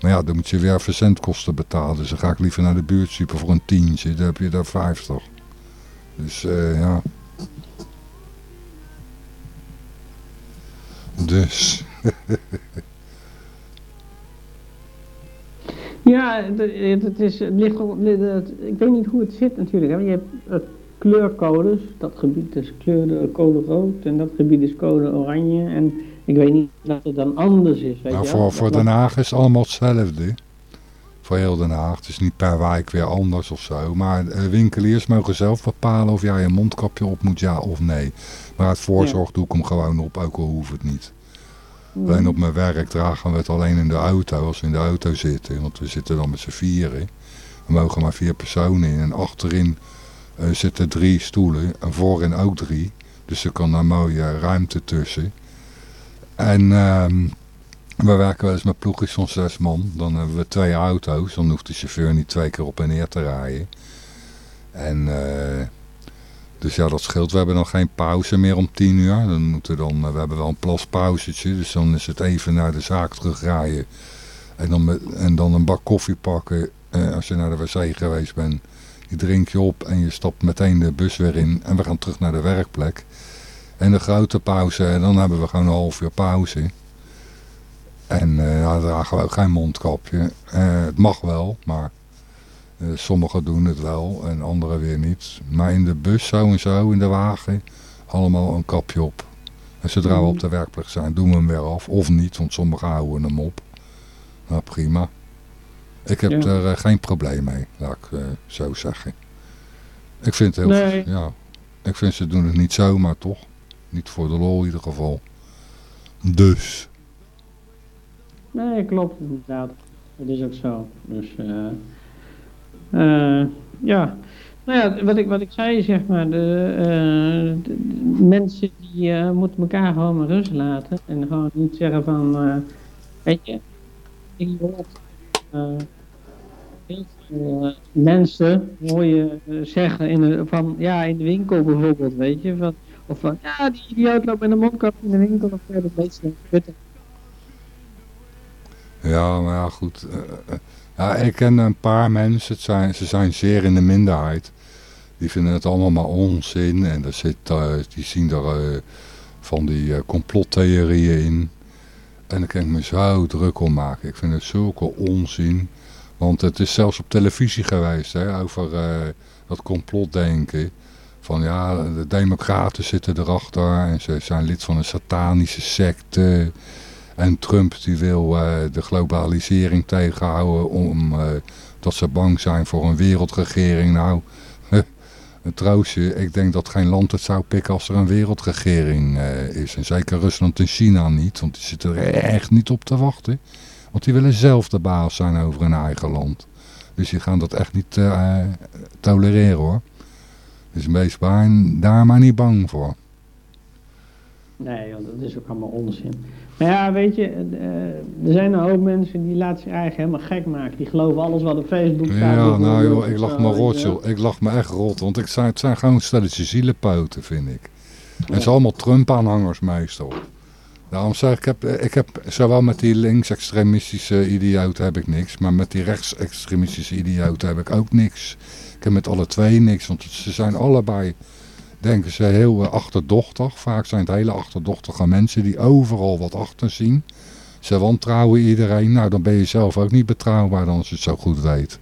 Maar ja, dan moet je weer verzendkosten betalen. Dus dan ga ik liever naar de buurt super voor een tientje. Dan heb je daar 50. Dus eh, ja. Dus. Ja, het, het, is, het ligt, het- ik weet niet hoe het zit natuurlijk. Hè. Je hebt het kleurcodes. Dat gebied is kleur, code rood en dat gebied is code oranje. En ik weet niet dat het dan anders is. Weet Nou, je voor, voor Den Haag is het allemaal hetzelfde. Voor heel Den Haag. Het is niet per wijk weer anders of zo. Maar eh, winkeliers mogen zelf bepalen of jij een mondkapje op moet, ja of nee. Maar uit voorzorg doe ik hem gewoon op, ook al hoeft het niet. Alleen op mijn werk dragen we het alleen in de auto, als we in de auto zitten. Want we zitten dan met z'n vieren. We mogen maar vier personen in. En achterin eh, zitten drie stoelen. En voorin ook drie. Dus er kan een mooie ruimte tussen. En ehm, we werken wel eens met ploegjes van zes man. Dan hebben we twee auto's. Dan hoeft de chauffeur niet twee keer op en neer te rijden. En eh, dus ja, dat scheelt. We hebben dan geen pauze meer om tien uur. Dan moeten dan, eh, we hebben wel een plaspauzetje. Dus dan is het even naar de zaak terugrijden. En dan, en dan een bak koffie pakken. eh, als je naar de wc geweest bent. Die drink je op en je stapt meteen de bus weer in. En we gaan terug naar de werkplek. En de grote pauze, en dan hebben we gewoon een half uur pauze. En eh dragen we ook geen mondkapje. Eh, het mag wel, maar sommigen doen het wel en anderen weer niet. Maar in de bus zo en zo, in de wagen, allemaal een kapje op. En zodra we op de werkplek zijn, doen we hem weer af. Of niet, want sommigen houden hem op. Nou, prima. Ik heb Ja. er eh, geen probleem mee, laat ik eh, zo zeggen. Ik vind het heel... Nee. Ja, ik vind ze doen het niet zomaar, toch? Niet voor de lol in ieder geval. Dus... Nee, klopt inderdaad. Dat is ook zo. Dus eh, eh, ja. Nou ja, wat ik, wat ik zei, zeg maar, de, eh, mensen die eh, moeten elkaar gewoon maar rust laten. En gewoon niet zeggen van, eh, weet je, ik hoor eh, heel veel eh, mensen hoor je eh, zeggen in van, ja, in de winkel bijvoorbeeld, weet je, van, of van, ja, die idioot loopt met een mondkap in de winkel, of verder, weet je, putten. Ja, maar ja, goed. Ja, ik ken een paar mensen, het zijn, ze zijn zeer in de minderheid. Die vinden het allemaal maar onzin. En er zit, eh, die zien er eh, van die eh, complottheorieën in. En daar kan ik me zo druk om maken. Ik vind het zulke onzin. Want het is zelfs op televisie geweest, hè, over dat complotdenken. Van ja, de democraten zitten erachter en ze zijn lid van een satanische secte. En Trump die wil eh, de globalisering tegenhouden om, eh, dat ze bang zijn voor een wereldregering. Nou, een troostje, ik denk dat geen land het zou pikken als er een wereldregering eh, is. En zeker Rusland en China niet, want die zitten er echt niet op te wachten. Want die willen zelf de baas zijn over hun eigen land. Dus die gaan dat echt niet tolereren hoor. Dus wees daar maar niet bang voor. Nee, want dat is ook allemaal onzin. Ja, weet je, eh, er zijn een hoop mensen die laten zich eigenlijk helemaal gek maken. Die geloven alles wat op Facebook staat. Ja, nou joh, ik lach me rot joh. Ik lach me echt rot, want ik zei, het zijn gewoon stelletje zielenpoten, vind ik. En het zijn allemaal Trump-aanhangers meestal. Daarom zeg ik, ik heb, ik heb zowel met die linksextremistische idioten heb ik niks, maar met die rechtsextremistische idioten heb ik ook niks. Ik heb met alle twee niks, want ze zijn allebei, denken ze, heel eh, achterdochtig. Vaak zijn het hele achterdochtige mensen die overal wat achter zien. Ze wantrouwen iedereen. Nou, dan ben je zelf ook niet betrouwbaar als je het zo goed weet.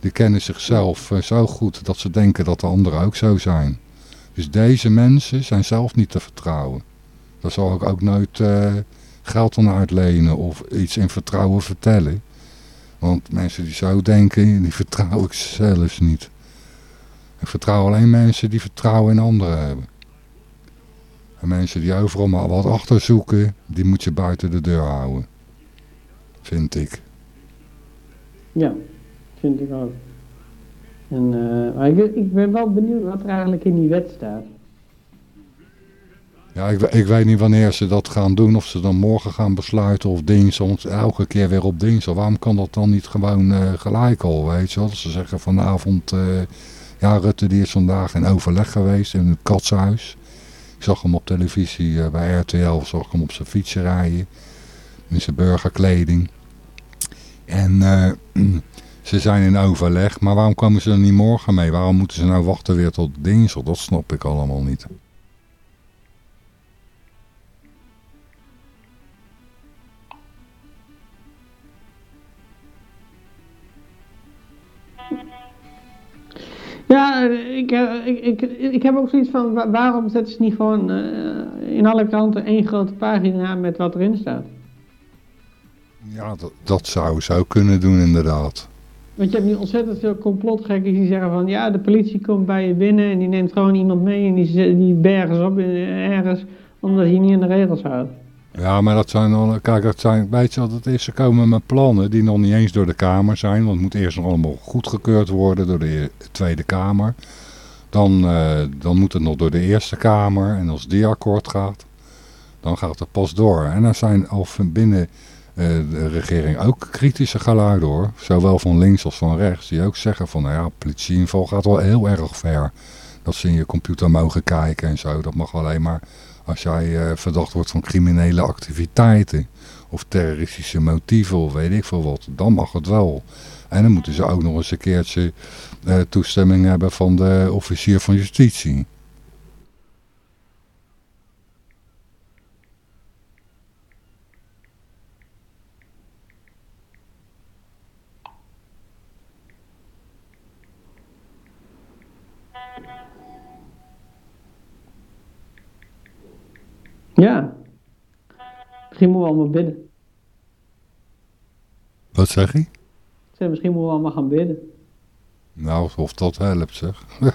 Die kennen zichzelf eh, zo goed dat ze denken dat de anderen ook zo zijn. Dus deze mensen zijn zelf niet te vertrouwen. Daar zal ik ook nooit eh, geld aan uitlenen of iets in vertrouwen vertellen. Want mensen die zo denken, die vertrouw ik zelfs niet. Ik vertrouw alleen mensen die vertrouwen in anderen hebben. En mensen die overal maar wat achter zoeken, die moet je buiten de deur houden. Vind ik. Ja, vind ik ook. En, eh, maar ik, ik ben wel benieuwd wat er eigenlijk in die wet staat. Ja, ik, ik weet niet wanneer ze dat gaan doen. Of ze dan morgen gaan besluiten of dinsdag. Want elke keer weer op dinsdag. Waarom kan dat dan niet gewoon eh, gelijk al, weet je wel? Dat ze zeggen vanavond... eh, ja, Rutte die is vandaag in overleg geweest in het katshuis. Ik zag hem op televisie eh, bij RTL. Zag hem op zijn fietsje rijden. In zijn burgerkleding. En eh, ze zijn in overleg. Maar waarom komen ze er niet morgen mee? Waarom moeten ze nou wachten weer tot dinsdag? Dat snap ik allemaal niet. Ja, ik, eh, ik, ik, ik heb ook zoiets van, wa- waarom zetten ze niet gewoon eh, in alle kranten één grote pagina met wat erin staat? Ja, dat, dat zou ook kunnen doen inderdaad. Want je hebt nu ontzettend veel complotgekken die zeggen van, ja, de politie komt bij je binnen en die neemt gewoon iemand mee en die, die bergen ze op in, ergens, omdat je niet in de regels houdt. Ja, maar dat zijn al, kijk, dat zijn, weet je wat het is? Ze komen met plannen die nog niet eens door de Kamer zijn. Want het moet eerst nog allemaal goedgekeurd worden door de Tweede Kamer. Dan, eh, dan moet het nog door de Eerste Kamer. En als die akkoord gaat, dan gaat het pas door. En er zijn al binnen eh, de regering ook kritische geluiden hoor. Zowel van links als van rechts. Die ook zeggen van, nou ja, politieinval gaat wel heel erg ver. Dat ze in je computer mogen kijken en zo. Dat mag alleen maar als jij eh, verdacht wordt van criminele activiteiten of terroristische motieven of weet ik veel wat, dan mag het wel. En dan moeten ze ook nog eens een keertje eh, toestemming hebben van de officier van justitie. Ja. Misschien moeten we allemaal bidden. Wat zeg je? Zeg, misschien moeten we allemaal gaan bidden. Nou, of dat helpt zeg.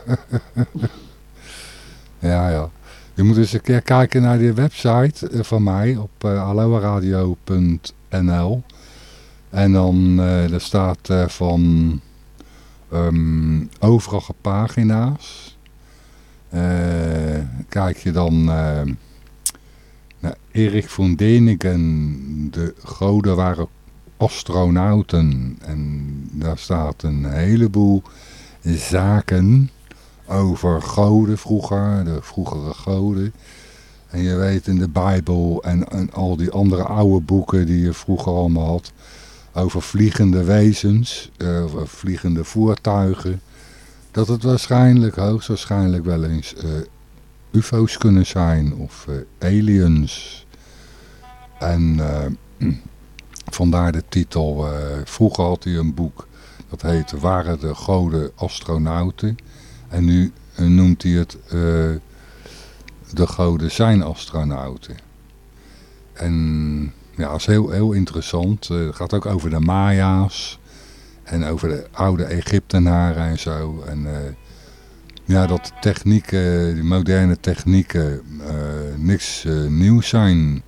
ja, ja. Je moet eens een keer kijken naar die website eh, van mij op uh, aloaradio.nl En dan, uh, er staat uh, van um, overige pagina's. Kijk je dan naar Erik von Deniken, de goden waren astronauten. En daar staat een heleboel zaken over goden vroeger, de vroegere goden. En je weet in de Bijbel en, al die andere oude boeken die je vroeger allemaal had. Over vliegende wezens, uh, vliegende voertuigen. Dat het waarschijnlijk, hoogstwaarschijnlijk wel eens uh, ufo's kunnen zijn of uh, aliens. En vandaar de titel. vroeger had hij een boek dat heette Waren de goden astronauten? En nu noemt hij het De goden zijn astronauten. En ja, dat is heel, heel interessant. het gaat ook over de Maya's. En over de oude Egyptenaren en zo. En ja, dat technieken, die moderne technieken, uh, niks uh, nieuws zijn.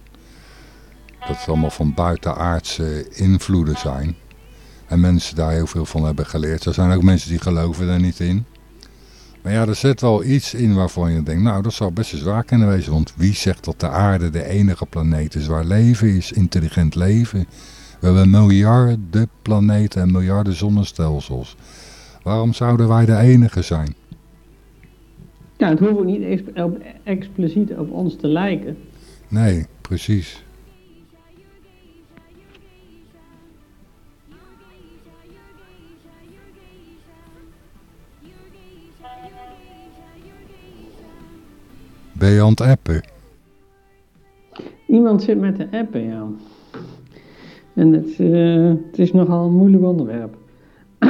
Dat het allemaal van buitenaardse invloeden zijn. En mensen daar heel veel van hebben geleerd. Er zijn ook mensen die geloven daar niet in. Maar ja, er zit wel iets in waarvan je denkt, nou dat zou best eens waar kunnen wezen. Want wie zegt dat de aarde de enige planeet is waar leven is, intelligent leven? We hebben miljarden planeten en miljarden zonnestelsels. Waarom zouden wij de enige zijn? Ja, het hoeft ook niet op, expliciet op ons te lijken. Nee, precies. Ben je aan het appen? Iemand zit met de appen, ja. En het, uh, het is nogal een moeilijk onderwerp.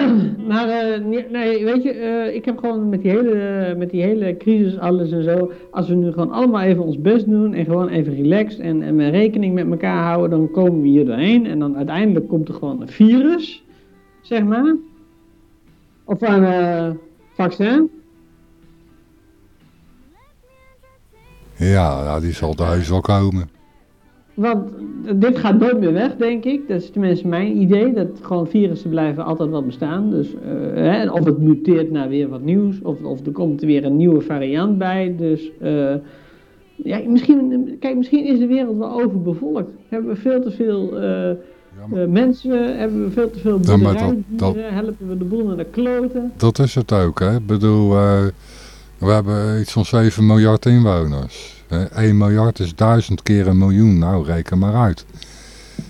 maar uh, nee, weet je, uh, ik heb gewoon met die, hele, met die hele crisis, alles en zo. Als we nu gewoon allemaal even ons best doen en gewoon even relaxed en, en met rekening met elkaar houden, dan komen we hier doorheen. En dan uiteindelijk komt er gewoon een virus, zeg maar. Of een uh, vaccin. Ja, die zal thuis wel komen. Want dit gaat nooit meer weg, denk ik. Dat is tenminste mijn idee. Dat gewoon virussen blijven altijd wel bestaan. Dus, uh, hè, of het muteert naar weer wat nieuws. Of, of er komt er weer een nieuwe variant bij. Dus uh, ja, misschien, kijk, misschien is de wereld wel overbevolkt. Hebben we veel te veel uh, ja, maar... mensen? Hebben we veel te veel? Ja, dat... Helpen we de boel naar de kloten? Dat is het ook, hè. Ik bedoel, we hebben iets van 7 miljard inwoners. 1 miljard is duizend keer een miljoen. Nou, reken maar uit.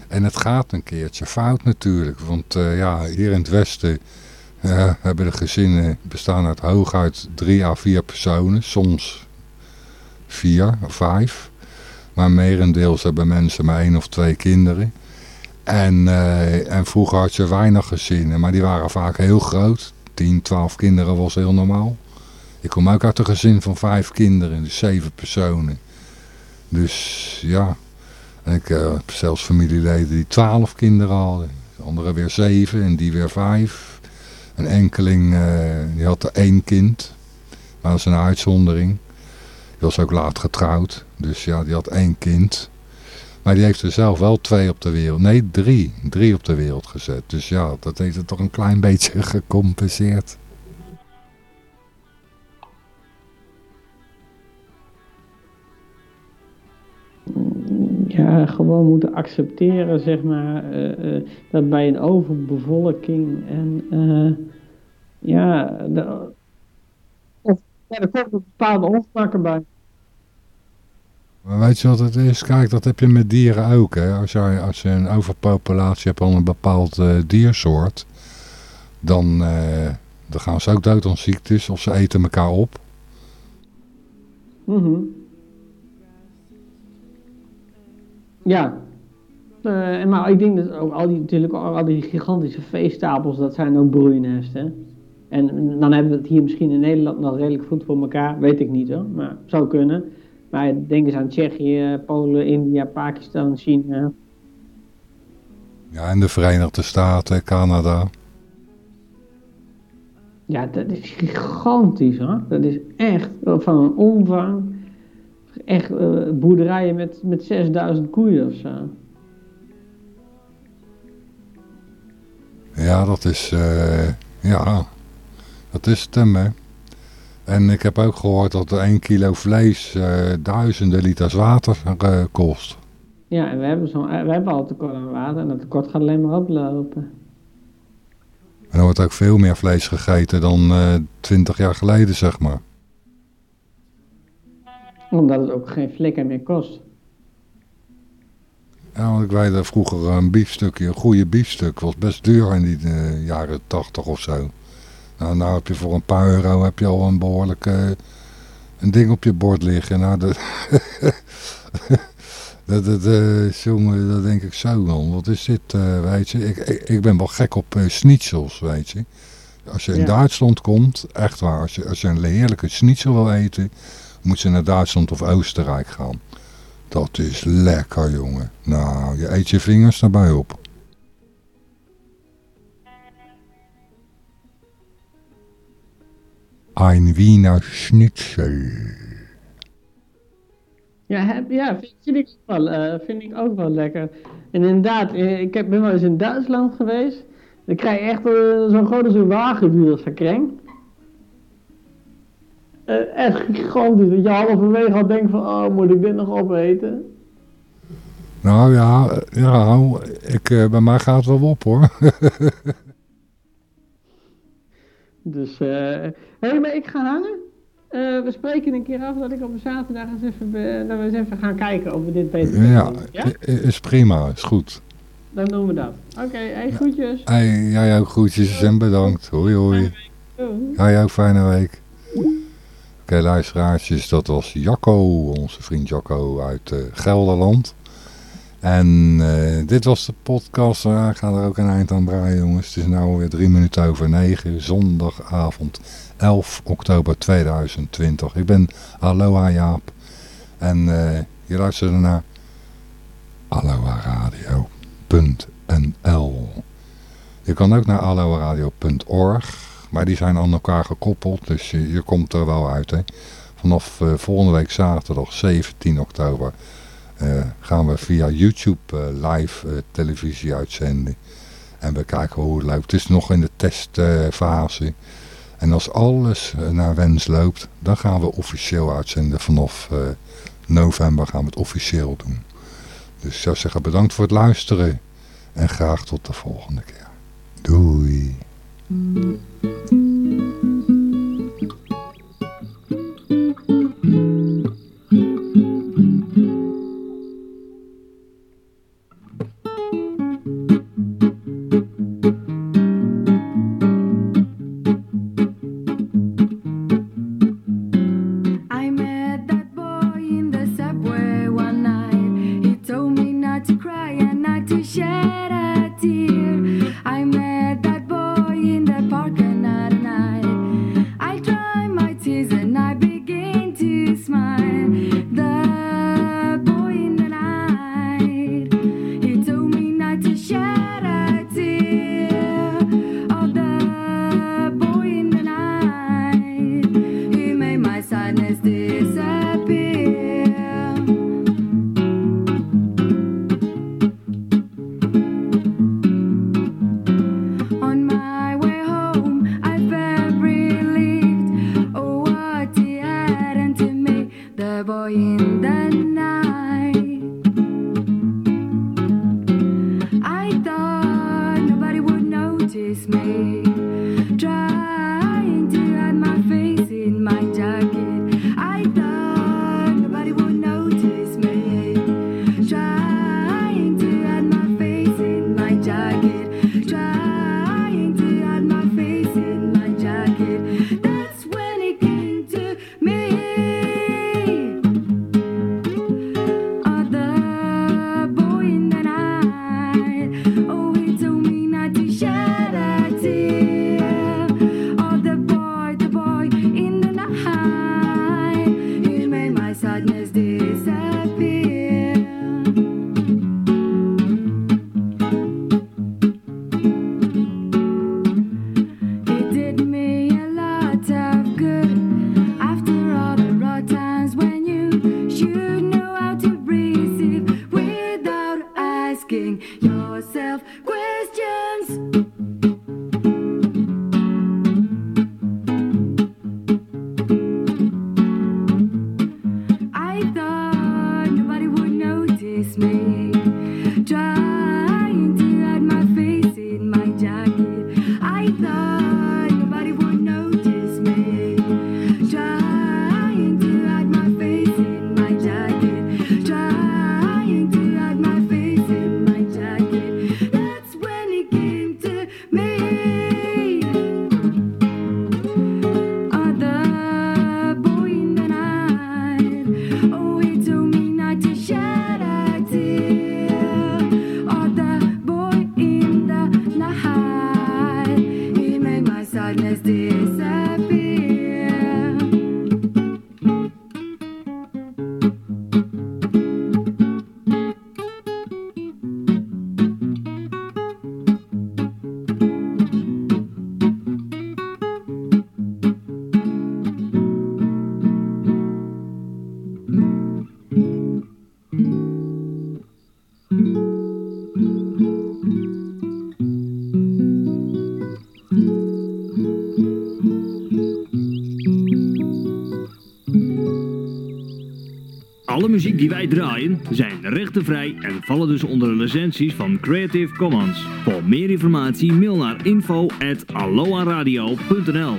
En het gaat een keertje fout natuurlijk. Want uh, ja, hier in het westen uh, hebben de gezinnen bestaan uit hooguit drie à vier personen. Soms vier of vijf. Maar merendeels hebben mensen maar één of twee kinderen. En, uh, en vroeger had je weinig gezinnen, maar die waren vaak heel groot. 10, 12 kinderen was heel normaal. Ik kom ook uit een gezin van vijf kinderen, dus zeven personen. Dus ja, ik eh, heb zelfs familieleden die twaalf kinderen hadden. De andere weer zeven en die weer vijf. Een enkeling, eh, die had er één kind. Maar dat is een uitzondering. Die was ook laat getrouwd. Dus ja, die had één kind. Maar die heeft er zelf wel twee op de wereld. Nee, drie. Drie op de wereld gezet. Dus ja, dat heeft het toch een klein beetje gecompenseerd. Ja, gewoon moeten accepteren, zeg maar, eh, eh, dat bij een overbevolking en eh, ja, de, of, ja, er komt een bepaalde ongemakken bij. Maar weet je wat het is? Kijk, dat heb je met dieren ook. Hè? Als, je, als je een overpopulatie hebt van een bepaald diersoort, dan, dan gaan ze ook dood aan ziektes of ze eten elkaar op. Mhm. Ja. Eh, en maar ik denk dat ook al die, natuurlijk al, al die gigantische veestapels, dat zijn ook broeinesten. En dan hebben we het hier misschien in Nederland nog redelijk goed voor elkaar, weet ik niet hoor, maar zou kunnen. Maar denk eens aan Tsjechië, Polen, India, Pakistan, China. Ja, en de Verenigde Staten, Canada. Ja, dat is gigantisch hoor. Dat is echt van een omvang. Echt eh, boerderijen met, met 6000 koeien of zo. Ja, dat is, eh, ja, dat is het hem, hè. En ik heb ook gehoord dat 1 kilo vlees eh, duizenden liters water kost. Ja, en we hebben, zo, we hebben al tekort aan water en dat tekort gaat alleen maar oplopen. En er wordt ook veel meer vlees gegeten dan eh 20 jaar geleden, zeg maar. Omdat het ook geen flikker meer kost. Ja, want ik weet dat vroeger een biefstukje, een goede biefstuk, was best duur in die eh, jaren 80 of zo. Nou, nou heb je voor een paar euro heb je al een behoorlijk eh, een ding op je bord liggen. Nou, dat, dat, dat, eh, jongen, dat denk ik zo man. Wat is dit, weet je? Ik, ik, ik ben wel gek op schnitzels, weet je. Als je in Ja. Duitsland komt, echt waar, als je, als je een heerlijke schnitzel wil eten, moet je naar Duitsland of Oostenrijk gaan. Dat is lekker, jongen. Nou, je eet je vingers erbij op. Ein Wiener Schnitzel. Ja, heb, ja vind, ik wel, eh, vind ik ook wel lekker. En inderdaad, eh, ik ben wel eens in Duitsland geweest. Dan krijg je echt eh, zo'n grote zo'n wagenwielserkreng. Eh echt gigantisch. Dat je halverwege al denkt van, oh, moet ik dit nog opeten? Nou ja, eh, ja ik, eh, bij mij gaat het wel op hoor. Dus, hé, hey, maar ik ga hangen. Eh, we spreken een keer af dat ik op een zaterdag eens even, dat we eens even gaan kijken of we dit beter kunnen ja, doen. Ja? is prima, is goed. Dan doen we dat. Oké, hey, groetjes. Hey, jij ook groetjes en bedankt. Hoi hoi. Doei. Jij ook fijne week. Oké luisteraartjes, dat was Jacco, onze vriend Jacco uit eh, Gelderland. En eh, dit was de podcast. Ja, ik ga er ook een eind aan draaien jongens. Het is nu weer drie minuten over negen. Zondagavond 11 oktober 2020. Ik ben Aloha Jaap. En eh, je luisterde naar aloha-radio.nl Je kan ook naar aloha-radio.org. Maar die zijn aan elkaar gekoppeld. Dus je, komt er wel uit. Hè. Vanaf eh, volgende week zaterdag 17 oktober eh, gaan we via YouTube eh, live televisie uitzenden. En we kijken hoe het loopt. Het is nog in de testfase. en als alles naar wens loopt, dan gaan we officieel uitzenden. Vanaf november gaan we het officieel doen. Dus ik zou zeggen bedankt voor het luisteren. En graag tot de volgende keer. Doei. Mm-hmm. muziek die wij draaien zijn rechtenvrij en vallen dus onder de licenties van Creative Commons. Voor meer informatie mail naar info@aloaradio.nl.